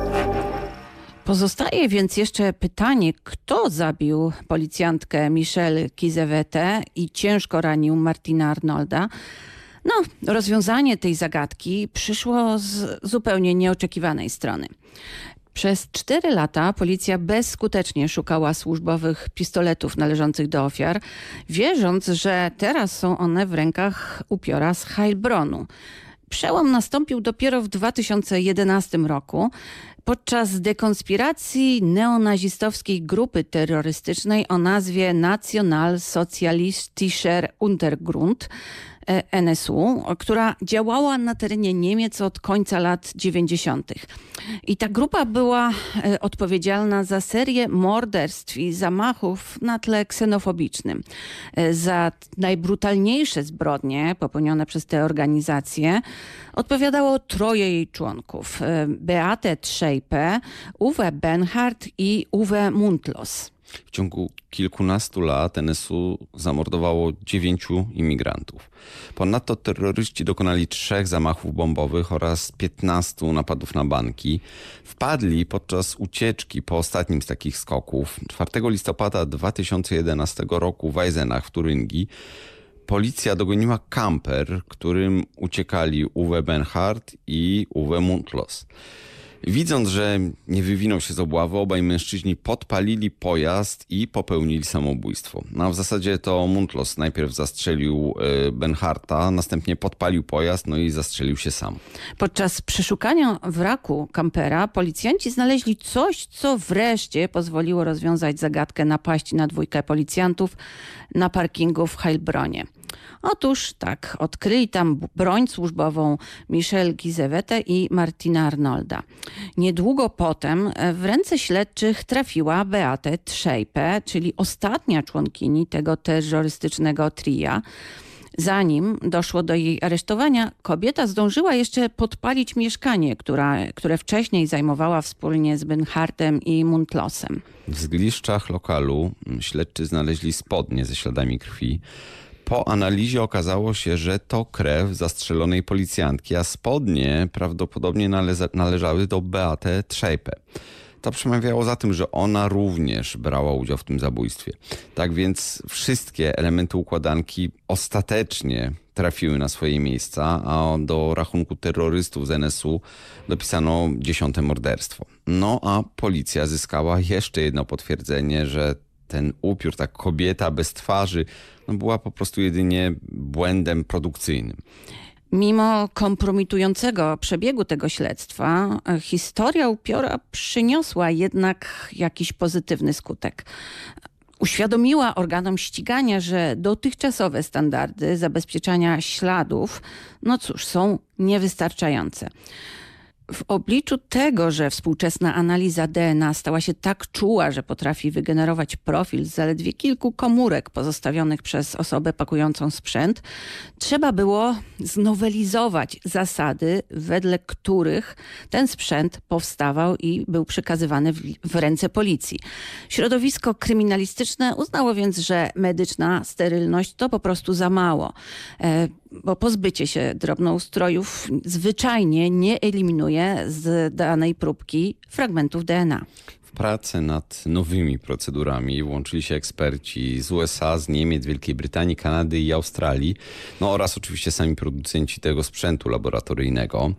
Pozostaje więc jeszcze pytanie, kto zabił policjantkę Michelle Kizewetę i ciężko ranił Martina Arnolda. No, rozwiązanie tej zagadki przyszło z zupełnie nieoczekiwanej strony. Przez cztery lata policja bezskutecznie szukała służbowych pistoletów należących do ofiar, wierząc, że teraz są one w rękach upiora z Heilbronu. Przełom nastąpił dopiero w 2011 roku podczas dekonspiracji neonazistowskiej grupy terrorystycznej o nazwie Nationalsozialistischer Untergrund, NSU, która działała na terenie Niemiec od końca lat 90. I ta grupa była e, odpowiedzialna za serię morderstw i zamachów na tle ksenofobicznym. E, za najbrutalniejsze zbrodnie popełnione przez te organizacje odpowiadało troje jej członków. Beate Trzejpe, Uwe Benhardt i Uwe Mundlos. W ciągu kilkunastu lat NSU zamordowało dziewięciu imigrantów. Ponadto terroryści dokonali trzech zamachów bombowych oraz piętnastu napadów na banki. Wpadli podczas ucieczki po ostatnim z takich skoków 4 listopada 2011 roku w Eisenach w Turyngii policja dogoniła kamper, którym uciekali Uwe Benhardt i Uwe Mundlos. Widząc, że nie wywinął się z obławy, obaj mężczyźni podpalili pojazd i popełnili samobójstwo. No, w zasadzie to Mundlos najpierw zastrzelił e, Benharta, następnie podpalił pojazd, no i zastrzelił się sam. Podczas przeszukania wraku kampera policjanci znaleźli coś, co wreszcie pozwoliło rozwiązać zagadkę napaści na dwójkę policjantów na parkingu w Heilbronie. Otóż tak, odkryli tam broń służbową Michelle Gizewetę i Martina Arnolda. Niedługo potem w ręce śledczych trafiła Beatę Trzejpę, czyli ostatnia członkini tego terrorystycznego tria. Zanim doszło do jej aresztowania, kobieta zdążyła jeszcze podpalić mieszkanie, która, które wcześniej zajmowała wspólnie z Benhartem i Muntlosem. W zgliszczach lokalu śledczy znaleźli spodnie ze śladami krwi. Po analizie okazało się, że to krew zastrzelonej policjantki, a spodnie prawdopodobnie nale- należały do Beatę Trzejpę. To przemawiało za tym, że ona również brała udział w tym zabójstwie. Tak więc wszystkie elementy układanki ostatecznie trafiły na swoje miejsca, a do rachunku terrorystów z NSU dopisano dziesiąte morderstwo. No a policja zyskała jeszcze jedno potwierdzenie, że ten upiór, ta kobieta bez twarzy, no była po prostu jedynie błędem produkcyjnym. Mimo kompromitującego przebiegu tego śledztwa, historia upiora przyniosła jednak jakiś pozytywny skutek. Uświadomiła organom ścigania, że dotychczasowe standardy zabezpieczania śladów, no cóż, są niewystarczające. W obliczu tego, że współczesna analiza DNA stała się tak czuła, że potrafi wygenerować profil z zaledwie kilku komórek pozostawionych przez osobę pakującą sprzęt, trzeba było znowelizować zasady, wedle których ten sprzęt powstawał i był przekazywany w, w ręce policji. Środowisko kryminalistyczne uznało więc, że medyczna sterylność to po prostu za mało. E, bo pozbycie się drobnoustrojów zwyczajnie nie eliminuje z danej próbki fragmentów DNA. W pracę nad nowymi procedurami włączyli się eksperci z USA, z Niemiec, Wielkiej Brytanii, Kanady i Australii, no oraz oczywiście sami producenci tego sprzętu laboratoryjnego.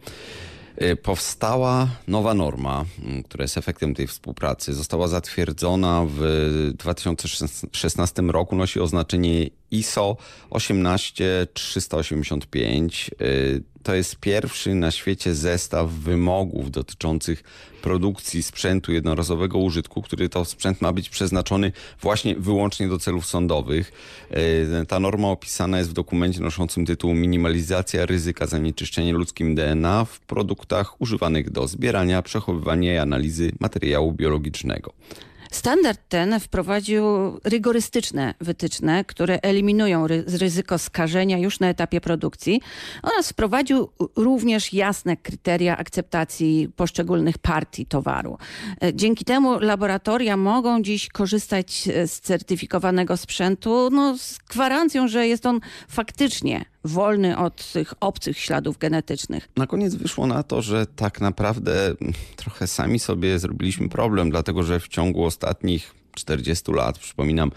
Powstała nowa norma, która jest efektem tej współpracy. Została zatwierdzona w 2016 roku, nosi oznaczenie ISO 18385. To jest pierwszy na świecie zestaw wymogów dotyczących produkcji sprzętu jednorazowego użytku, który to sprzęt ma być przeznaczony właśnie wyłącznie do celów sądowych. Ta norma opisana jest w dokumencie noszącym tytuł Minimalizacja ryzyka zanieczyszczenia ludzkim DNA w produktach używanych do zbierania, przechowywania i analizy materiału biologicznego. Standard ten wprowadził rygorystyczne wytyczne, które eliminują ry ryzyko skażenia już na etapie produkcji oraz wprowadził również jasne kryteria akceptacji poszczególnych partii towaru. Dzięki temu laboratoria mogą dziś korzystać z certyfikowanego sprzętu no, z gwarancją, że jest on faktycznie wolny od tych obcych śladów genetycznych. Na koniec wyszło na to, że tak naprawdę trochę sami sobie zrobiliśmy problem, dlatego że w ciągu ostatnich 40 lat. Przypominam,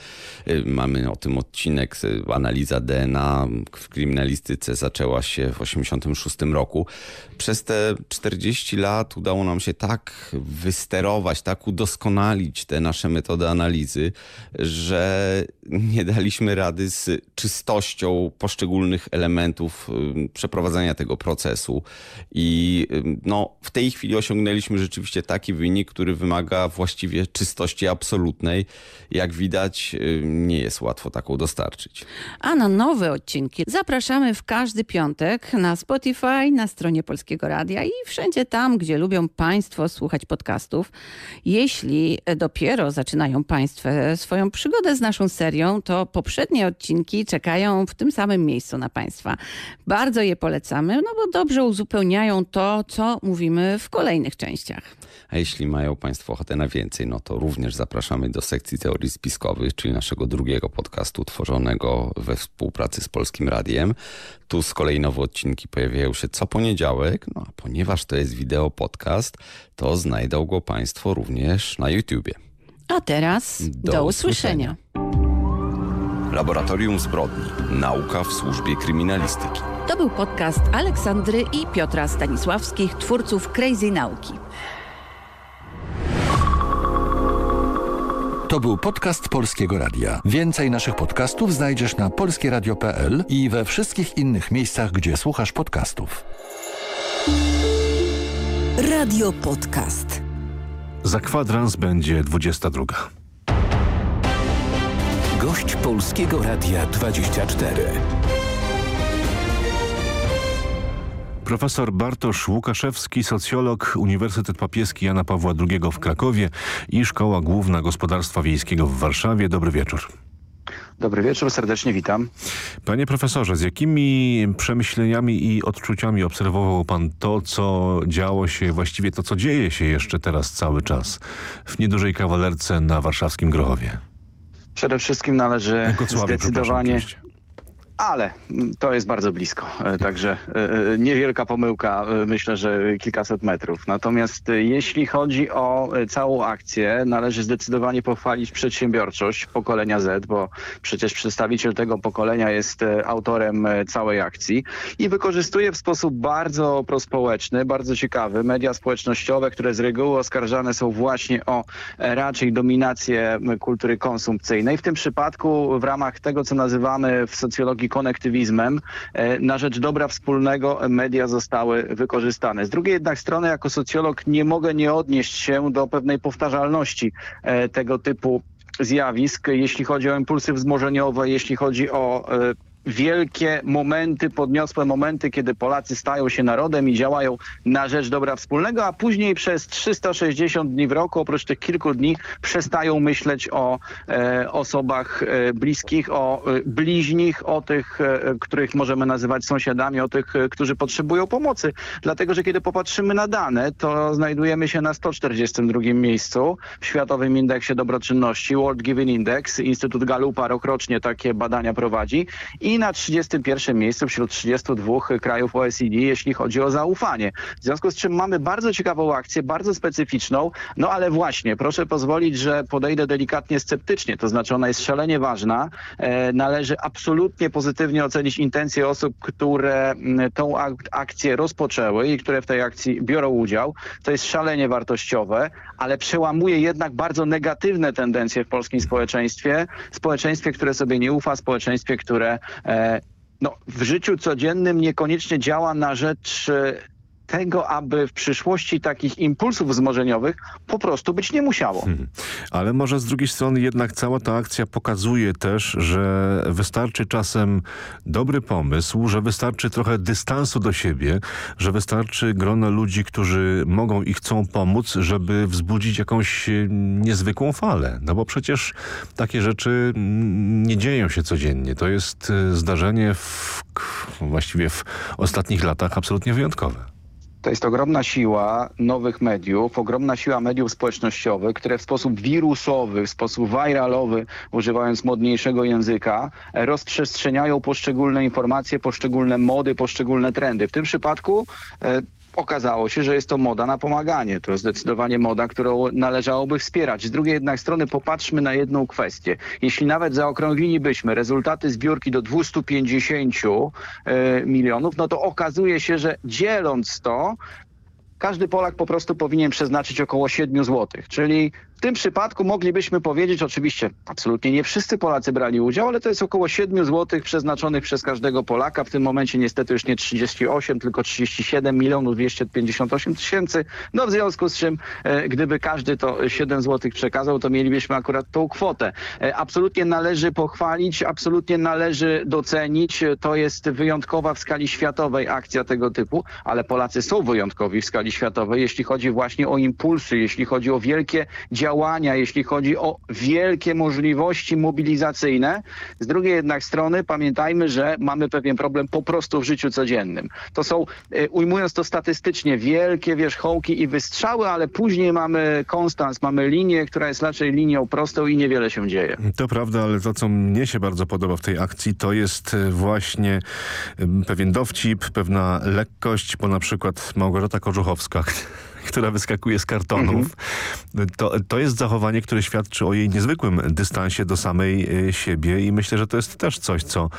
mamy o tym odcinek, analiza DNA w kryminalistyce zaczęła się w 86 roku. Przez te 40 lat udało nam się tak wysterować, tak udoskonalić te nasze metody analizy, że nie daliśmy rady z czystością poszczególnych elementów przeprowadzania tego procesu. I no, w tej chwili osiągnęliśmy rzeczywiście taki wynik, który wymaga właściwie czystości absolutnej jak widać, nie jest łatwo taką dostarczyć. A na nowe odcinki zapraszamy w każdy piątek na Spotify, na stronie Polskiego Radia i wszędzie tam, gdzie lubią Państwo słuchać podcastów. Jeśli dopiero zaczynają Państwo swoją przygodę z naszą serią, to poprzednie odcinki czekają w tym samym miejscu na Państwa. Bardzo je polecamy, no bo dobrze uzupełniają to, co mówimy w kolejnych częściach. A jeśli mają Państwo ochotę na więcej, no to również zapraszamy do sekcji teorii spiskowych, czyli naszego drugiego podcastu tworzonego we współpracy z Polskim Radiem. Tu z kolei nowe odcinki pojawiają się co poniedziałek, no a ponieważ to jest wideo podcast, to znajdą go Państwo również na YouTubie. A teraz do, do usłyszenia. usłyszenia. Laboratorium Zbrodni. Nauka w służbie kryminalistyki. To był podcast Aleksandry i Piotra Stanisławskich, twórców Crazy Nauki. To był podcast Polskiego Radia. Więcej naszych podcastów znajdziesz na polskieradio.pl i we wszystkich innych miejscach, gdzie słuchasz podcastów. Radio Podcast. Za kwadrans będzie 22. Gość Polskiego Radia 24. Profesor Bartosz Łukaszewski, socjolog, Uniwersytet Papieski Jana Pawła II w Krakowie i Szkoła Główna Gospodarstwa Wiejskiego w Warszawie. Dobry wieczór. Dobry wieczór, serdecznie witam. Panie profesorze, z jakimi przemyśleniami i odczuciami obserwował pan to, co działo się, właściwie to, co dzieje się jeszcze teraz cały czas w niedużej kawalerce na warszawskim Grochowie? Przede wszystkim należy Kocławie, zdecydowanie... Ale to jest bardzo blisko, e, także e, niewielka pomyłka, e, myślę, że kilkaset metrów. Natomiast jeśli chodzi o całą akcję, należy zdecydowanie pochwalić przedsiębiorczość pokolenia Z, bo przecież przedstawiciel tego pokolenia jest autorem całej akcji i wykorzystuje w sposób bardzo prospołeczny, bardzo ciekawy media społecznościowe, które z reguły oskarżane są właśnie o raczej dominację kultury konsumpcyjnej. W tym przypadku w ramach tego, co nazywamy w socjologii konektywizmem, e, na rzecz dobra wspólnego media zostały wykorzystane. Z drugiej jednak strony jako socjolog nie mogę nie odnieść się do pewnej powtarzalności e, tego typu zjawisk, jeśli chodzi o impulsy wzmożeniowe, jeśli chodzi o e, wielkie momenty, podniosłe momenty, kiedy Polacy stają się narodem i działają na rzecz dobra wspólnego, a później przez 360 dni w roku, oprócz tych kilku dni, przestają myśleć o e, osobach e, bliskich, o e, bliźnich, o tych, e, których możemy nazywać sąsiadami, o tych, e, którzy potrzebują pomocy. Dlatego, że kiedy popatrzymy na dane, to znajdujemy się na 142 miejscu w Światowym Indeksie Dobroczynności, World Giving Index. Instytut Galupa rokrocznie takie badania prowadzi i na 31 miejscu wśród 32 krajów OECD, jeśli chodzi o zaufanie. W związku z czym mamy bardzo ciekawą akcję, bardzo specyficzną, no ale właśnie, proszę pozwolić, że podejdę delikatnie sceptycznie, to znaczy ona jest szalenie ważna. E, należy absolutnie pozytywnie ocenić intencje osób, które tą ak akcję rozpoczęły i które w tej akcji biorą udział. To jest szalenie wartościowe, ale przełamuje jednak bardzo negatywne tendencje w polskim społeczeństwie. Społeczeństwie, które sobie nie ufa, społeczeństwie, które no, w życiu codziennym niekoniecznie działa na rzecz e, tego, aby w przyszłości takich impulsów wzmożeniowych po prostu być nie musiało. Hmm. Ale może z drugiej strony jednak cała ta akcja pokazuje też, że wystarczy czasem dobry pomysł, że wystarczy trochę dystansu do siebie, że wystarczy grono ludzi, którzy mogą i chcą pomóc, żeby wzbudzić jakąś e, niezwykłą falę. No bo przecież takie rzeczy mm, nie dzieją się codziennie. To jest e, zdarzenie w, właściwie w ostatnich latach absolutnie wyjątkowe. To jest ogromna siła nowych mediów, ogromna siła mediów społecznościowych, które w sposób wirusowy, w sposób viralowy, używając modniejszego języka, rozprzestrzeniają poszczególne informacje, poszczególne mody, poszczególne trendy. W tym przypadku e, okazało się, że jest to moda na pomaganie. To zdecydowanie moda, którą należałoby wspierać. Z drugiej jednak strony popatrzmy na jedną kwestię. Jeśli nawet zaokrąglilibyśmy rezultaty zbiórki do 250 e, milionów, no to okazuje się, że dzieląc to, każdy Polak po prostu powinien przeznaczyć około 7 zł. Czyli w tym przypadku moglibyśmy powiedzieć, oczywiście absolutnie nie wszyscy Polacy brali udział, ale to jest około 7 zł przeznaczonych przez każdego Polaka. W tym momencie niestety już nie 38, tylko 37 milionów 258 tysięcy. No w związku z czym, e, gdyby każdy to 7 zł przekazał, to mielibyśmy akurat tą kwotę. E, absolutnie należy pochwalić, absolutnie należy docenić. To jest wyjątkowa w skali światowej akcja tego typu, ale Polacy są wyjątkowi w skali światowej, jeśli chodzi właśnie o impulsy, jeśli chodzi o wielkie działania działania, jeśli chodzi o wielkie możliwości mobilizacyjne. Z drugiej jednak strony pamiętajmy, że mamy pewien problem po prostu w życiu codziennym. To są, e, ujmując to statystycznie, wielkie wierzchołki i wystrzały, ale później mamy konstans, mamy linię, która jest raczej linią prostą i niewiele się dzieje. To prawda, ale to, co mnie się bardzo podoba w tej akcji, to jest e, właśnie pewien dowcip, pewna lekkość, bo na przykład Małgorzata Korzuchowska, [LAUGHS] która wyskakuje z kartonów. To, to jest zachowanie, które świadczy o jej niezwykłym dystansie do samej e, siebie i myślę, że to jest też coś, co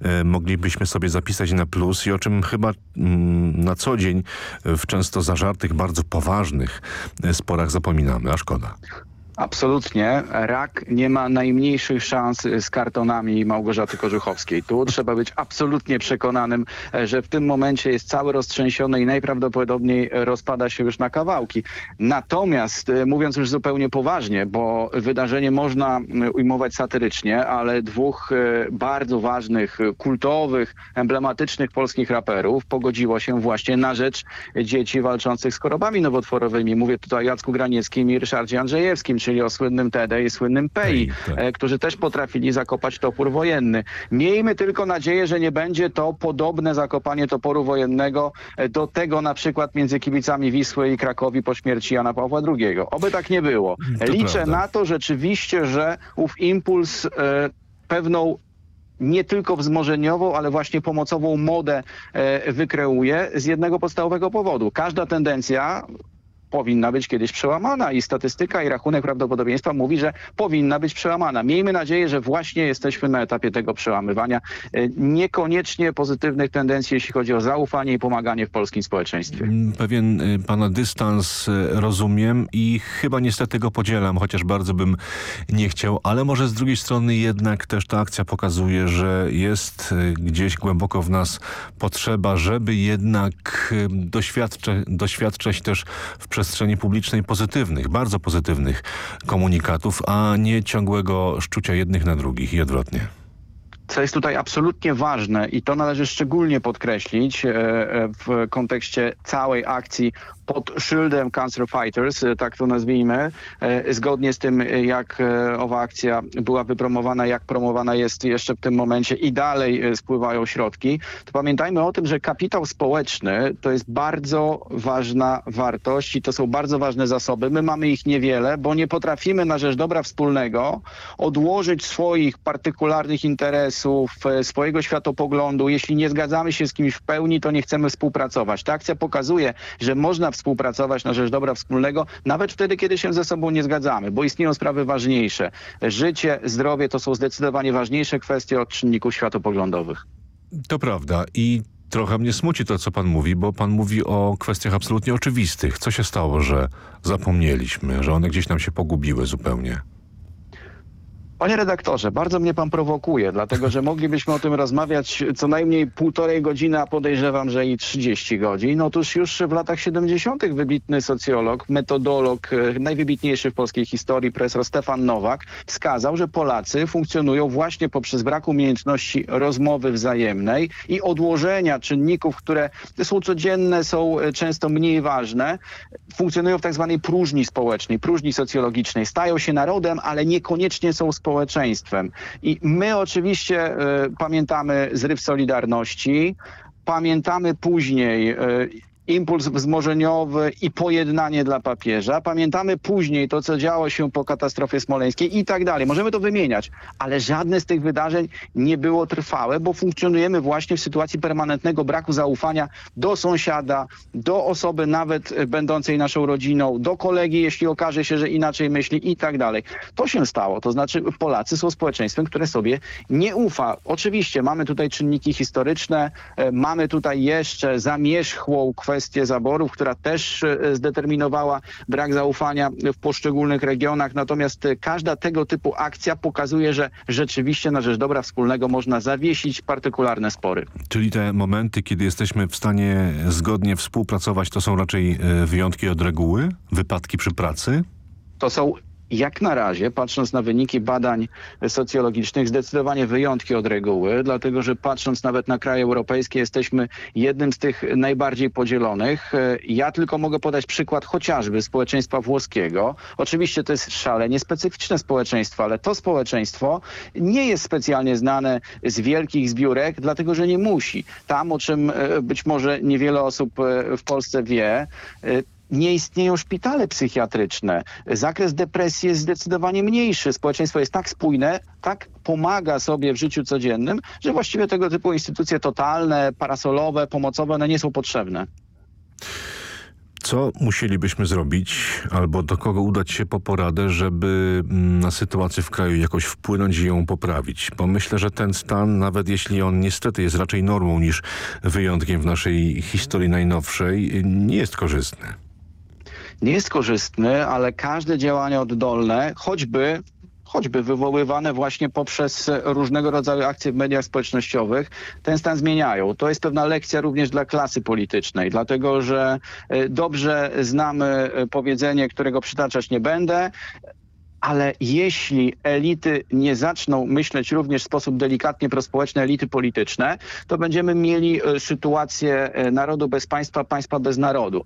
e, moglibyśmy sobie zapisać na plus i o czym chyba mm, na co dzień w często zażartych, bardzo poważnych e, sporach zapominamy, a szkoda. Absolutnie. Rak nie ma najmniejszych szans z kartonami Małgorzaty Korzuchowskiej. Tu trzeba być absolutnie przekonanym, że w tym momencie jest cały roztrzęsiony i najprawdopodobniej rozpada się już na kawałki. Natomiast e, mówiąc już zupełnie poważnie, bo wydarzenie można e, ujmować satyrycznie, ale dwóch e, bardzo ważnych, kultowych, emblematycznych polskich raperów pogodziło się właśnie na rzecz dzieci walczących z chorobami nowotworowymi. Mówię tutaj o Jacku Granieckim i Ryszardzie Andrzejewskim, czyli o słynnym TD i słynnym PEI, e, którzy też potrafili zakopać topór wojenny. Miejmy tylko nadzieję, że nie będzie to podobne zakopanie toporu wojennego e, do tego na przykład między kibicami Wisły i Krakowi po śmierci Jana Pawła II. Oby tak nie było. To Liczę prawda. na to rzeczywiście, że ów impuls e, pewną nie tylko wzmożeniową, ale właśnie pomocową modę e, wykreuje z jednego podstawowego powodu. Każda tendencja powinna być kiedyś przełamana i statystyka i rachunek prawdopodobieństwa mówi, że powinna być przełamana. Miejmy nadzieję, że właśnie jesteśmy na etapie tego przełamywania e, niekoniecznie pozytywnych tendencji, jeśli chodzi o zaufanie i pomaganie w polskim społeczeństwie. Mm, Pewien y, pana dystans y, rozumiem i chyba niestety go podzielam, chociaż bardzo bym nie chciał, ale może z drugiej strony jednak też ta akcja pokazuje, że jest gdzieś głęboko w nas potrzeba, żeby jednak doświadcze, doświadczać też w przestrzeni publicznej pozytywnych, bardzo pozytywnych komunikatów, a nie ciągłego szczucia jednych na drugich i odwrotnie. Co jest tutaj absolutnie ważne i to należy szczególnie podkreślić e, e, w kontekście całej akcji pod szyldem Cancer Fighters, e, tak to nazwijmy, e, zgodnie z tym, e, jak owa akcja była wypromowana, jak promowana jest jeszcze w tym momencie i dalej spływają środki, to pamiętajmy o tym, że kapitał społeczny to jest bardzo ważna wartość i to są bardzo ważne zasoby. My mamy ich niewiele, bo nie potrafimy na rzecz dobra wspólnego odłożyć swoich partykularnych interesów, swojego światopoglądu. Jeśli nie zgadzamy się z kimś w pełni, to nie chcemy współpracować. Ta akcja pokazuje, że można współpracować na rzecz dobra wspólnego, nawet wtedy, kiedy się ze sobą nie zgadzamy, bo istnieją sprawy ważniejsze. Życie, zdrowie to są zdecydowanie ważniejsze kwestie od czynników światopoglądowych. To prawda i trochę mnie smuci to, co pan mówi, bo pan mówi o kwestiach absolutnie oczywistych. Co się stało, że zapomnieliśmy, że one gdzieś nam się pogubiły zupełnie? Panie redaktorze, bardzo mnie pan prowokuje, dlatego że moglibyśmy o tym rozmawiać co najmniej półtorej godziny, a podejrzewam, że i 30 godzin. Otóż już w latach 70. wybitny socjolog, metodolog, e, najwybitniejszy w polskiej historii, profesor Stefan Nowak, wskazał, że Polacy funkcjonują właśnie poprzez brak umiejętności rozmowy wzajemnej i odłożenia czynników, które są codzienne, są e, często mniej ważne, funkcjonują w tak zwanej próżni społecznej, próżni socjologicznej. Stają się narodem, ale niekoniecznie są społeczeństwem. I my oczywiście e, pamiętamy zryw Solidarności, pamiętamy później e, impuls wzmożeniowy i pojednanie dla papieża. Pamiętamy później to, co działo się po katastrofie smoleńskiej i tak dalej. Możemy to wymieniać, ale żadne z tych wydarzeń nie było trwałe, bo funkcjonujemy właśnie w sytuacji permanentnego braku zaufania do sąsiada, do osoby nawet będącej naszą rodziną, do kolegi, jeśli okaże się, że inaczej myśli i tak dalej. To się stało, to znaczy Polacy są społeczeństwem, które sobie nie ufa. Oczywiście mamy tutaj czynniki historyczne, e, mamy tutaj jeszcze zamierzchłą kwestię zaborów, która też e, zdeterminowała brak zaufania w poszczególnych regionach. Natomiast e, każda tego typu akcja pokazuje, że rzeczywiście na rzecz dobra wspólnego można zawiesić partykularne spory. Czyli te momenty, kiedy jesteśmy w stanie zgodnie współpracować, to są raczej e, wyjątki od reguły? Wypadki przy pracy? To są jak na razie, patrząc na wyniki badań socjologicznych, zdecydowanie wyjątki od reguły, dlatego że patrząc nawet na kraje europejskie, jesteśmy jednym z tych najbardziej podzielonych. E, Ja tylko mogę podać przykład chociażby społeczeństwa włoskiego. Oczywiście to jest szalenie specyficzne społeczeństwo, ale to społeczeństwo nie jest specjalnie znane z wielkich zbiórek, dlatego że nie musi. Tam, o czym e, być może niewiele osób e, w Polsce wie, nie istnieją szpitale psychiatryczne. Zakres depresji jest zdecydowanie mniejszy. Społeczeństwo jest tak spójne, tak pomaga sobie w życiu codziennym, że właściwie tego typu instytucje totalne, parasolowe, pomocowe, one nie są potrzebne. Co musielibyśmy zrobić albo do kogo udać się po poradę, żeby mm, na sytuację w kraju jakoś wpłynąć i ją poprawić? Bo myślę, że ten stan, nawet jeśli on niestety jest raczej normą niż wyjątkiem w naszej historii najnowszej, nie jest korzystny. Nie jest korzystny, ale każde działanie oddolne, choćby choćby wywoływane właśnie poprzez różnego rodzaju akcje w mediach społecznościowych, ten stan zmieniają. To jest pewna lekcja również dla klasy politycznej, dlatego że e, dobrze znamy e, powiedzenie, którego przytaczać nie będę, ale jeśli elity nie zaczną myśleć również w sposób delikatnie prospołeczny, elity polityczne, to będziemy mieli e, sytuację narodu bez państwa, państwa bez narodu.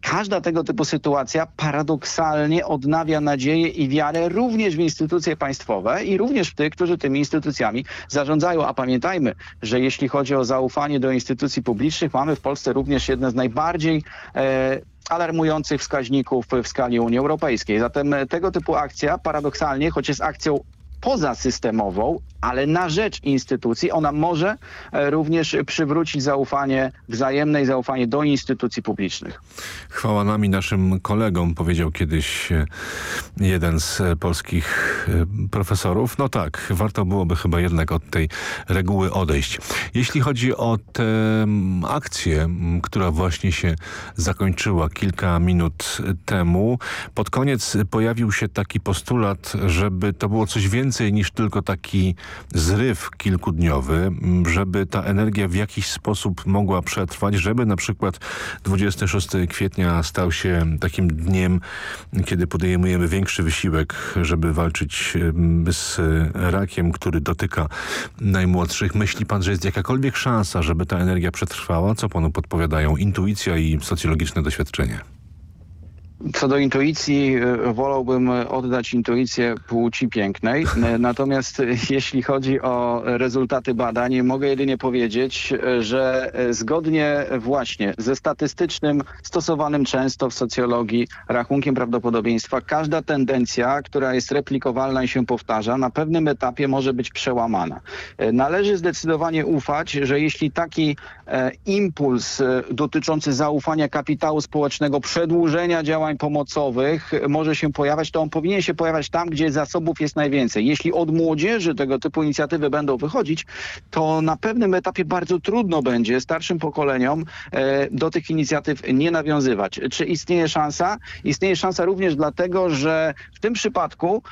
Każda tego typu sytuacja paradoksalnie odnawia nadzieję i wiarę również w instytucje państwowe i również w tych, którzy tymi instytucjami zarządzają. A pamiętajmy, że jeśli chodzi o zaufanie do instytucji publicznych, mamy w Polsce również jedne z najbardziej e, alarmujących wskaźników w skali Unii Europejskiej. Zatem tego typu akcja paradoksalnie, choć jest akcją pozasystemową, ale na rzecz instytucji ona może e, również przywrócić zaufanie wzajemne i zaufanie do instytucji publicznych. Chwała nami naszym kolegom, powiedział kiedyś e, jeden z e, polskich profesorów. No tak, warto byłoby chyba jednak od tej reguły odejść. Jeśli chodzi o tę akcję, która właśnie się zakończyła kilka minut temu, pod koniec pojawił się taki postulat, żeby to było coś więcej niż tylko taki zryw kilkudniowy, żeby ta energia w jakiś sposób mogła przetrwać, żeby na przykład 26 kwietnia stał się takim dniem, kiedy podejmujemy większy wysiłek, żeby walczyć z rakiem, który dotyka najmłodszych. Myśli pan, że jest jakakolwiek szansa, żeby ta energia przetrwała? Co panu podpowiadają intuicja i socjologiczne doświadczenie? Co do intuicji, e, wolałbym oddać intuicję płci pięknej. E, [LAUGHS] natomiast jeśli chodzi o rezultaty badań, mogę jedynie powiedzieć, e, że zgodnie właśnie ze statystycznym, stosowanym często w socjologii rachunkiem prawdopodobieństwa, każda tendencja, która jest replikowalna i się powtarza, na pewnym etapie może być przełamana. Należy zdecydowanie ufać, że jeśli taki impuls dotyczący zaufania kapitału społecznego, przedłużenia działań działań pomocowych może się pojawiać, to on powinien się pojawiać tam, gdzie zasobów jest najwięcej. Jeśli od młodzieży tego typu inicjatywy będą wychodzić, to na pewnym etapie bardzo trudno będzie starszym pokoleniom e, do tych inicjatyw nie nawiązywać. Czy istnieje szansa? Istnieje szansa również dlatego, że w tym przypadku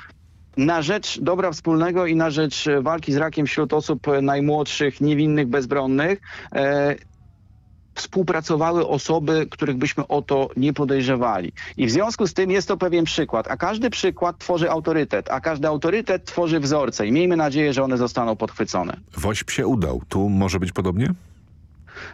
na rzecz dobra wspólnego i na rzecz walki z rakiem wśród osób najmłodszych, niewinnych, bezbronnych e, współpracowały osoby, których byśmy o to nie podejrzewali. I w związku z tym jest to pewien przykład, a każdy przykład tworzy autorytet, a każdy autorytet tworzy wzorce i miejmy nadzieję, że one zostaną podchwycone. Wośp się udał. Tu może być podobnie?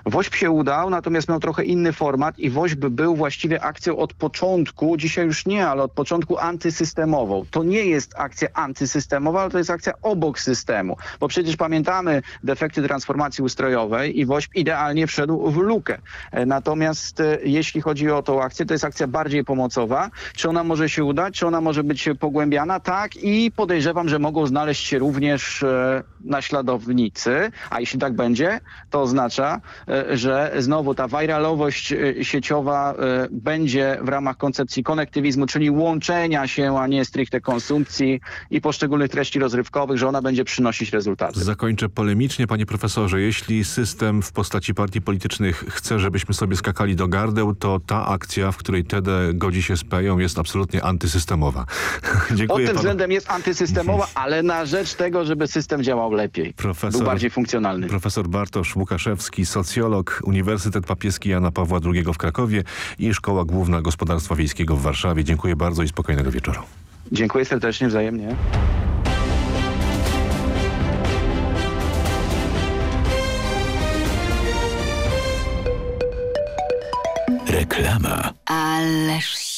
WOŚP się udał, natomiast miał trochę inny format i WOŚP był właściwie akcją od początku, dzisiaj już nie, ale od początku antysystemową. To nie jest akcja antysystemowa, ale to jest akcja obok systemu, bo przecież pamiętamy defekty transformacji ustrojowej i WOŚP idealnie wszedł w lukę. E, natomiast e, jeśli chodzi o tą akcję, to jest akcja bardziej pomocowa. Czy ona może się udać, czy ona może być pogłębiana? Tak i podejrzewam, że mogą znaleźć się również e, naśladownicy, a jeśli tak będzie, to oznacza, że znowu ta viralowość e, sieciowa e, będzie w ramach koncepcji konektywizmu, czyli łączenia się, a nie stricte konsumpcji i poszczególnych treści rozrywkowych, że ona będzie przynosić rezultaty. Zakończę polemicznie, panie profesorze. Jeśli system w postaci partii politycznych chce, żebyśmy sobie skakali do gardeł, to ta akcja, w której TED godzi się z Peją jest absolutnie antysystemowa. [LAUGHS] Dziękuję Pod tym panu. względem jest antysystemowa, [LAUGHS] ale na rzecz tego, żeby system działał lepiej. Profesor, był bardziej funkcjonalny. Profesor Bartosz Łukaszewski, socjolog, Uniwersytet Papieski Jana Pawła II w Krakowie i Szkoła Główna Gospodarstwa Wiejskiego w Warszawie. Dziękuję bardzo i spokojnego wieczoru. Dziękuję serdecznie, wzajemnie. Reklama. Ależ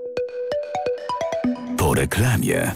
po reklamie.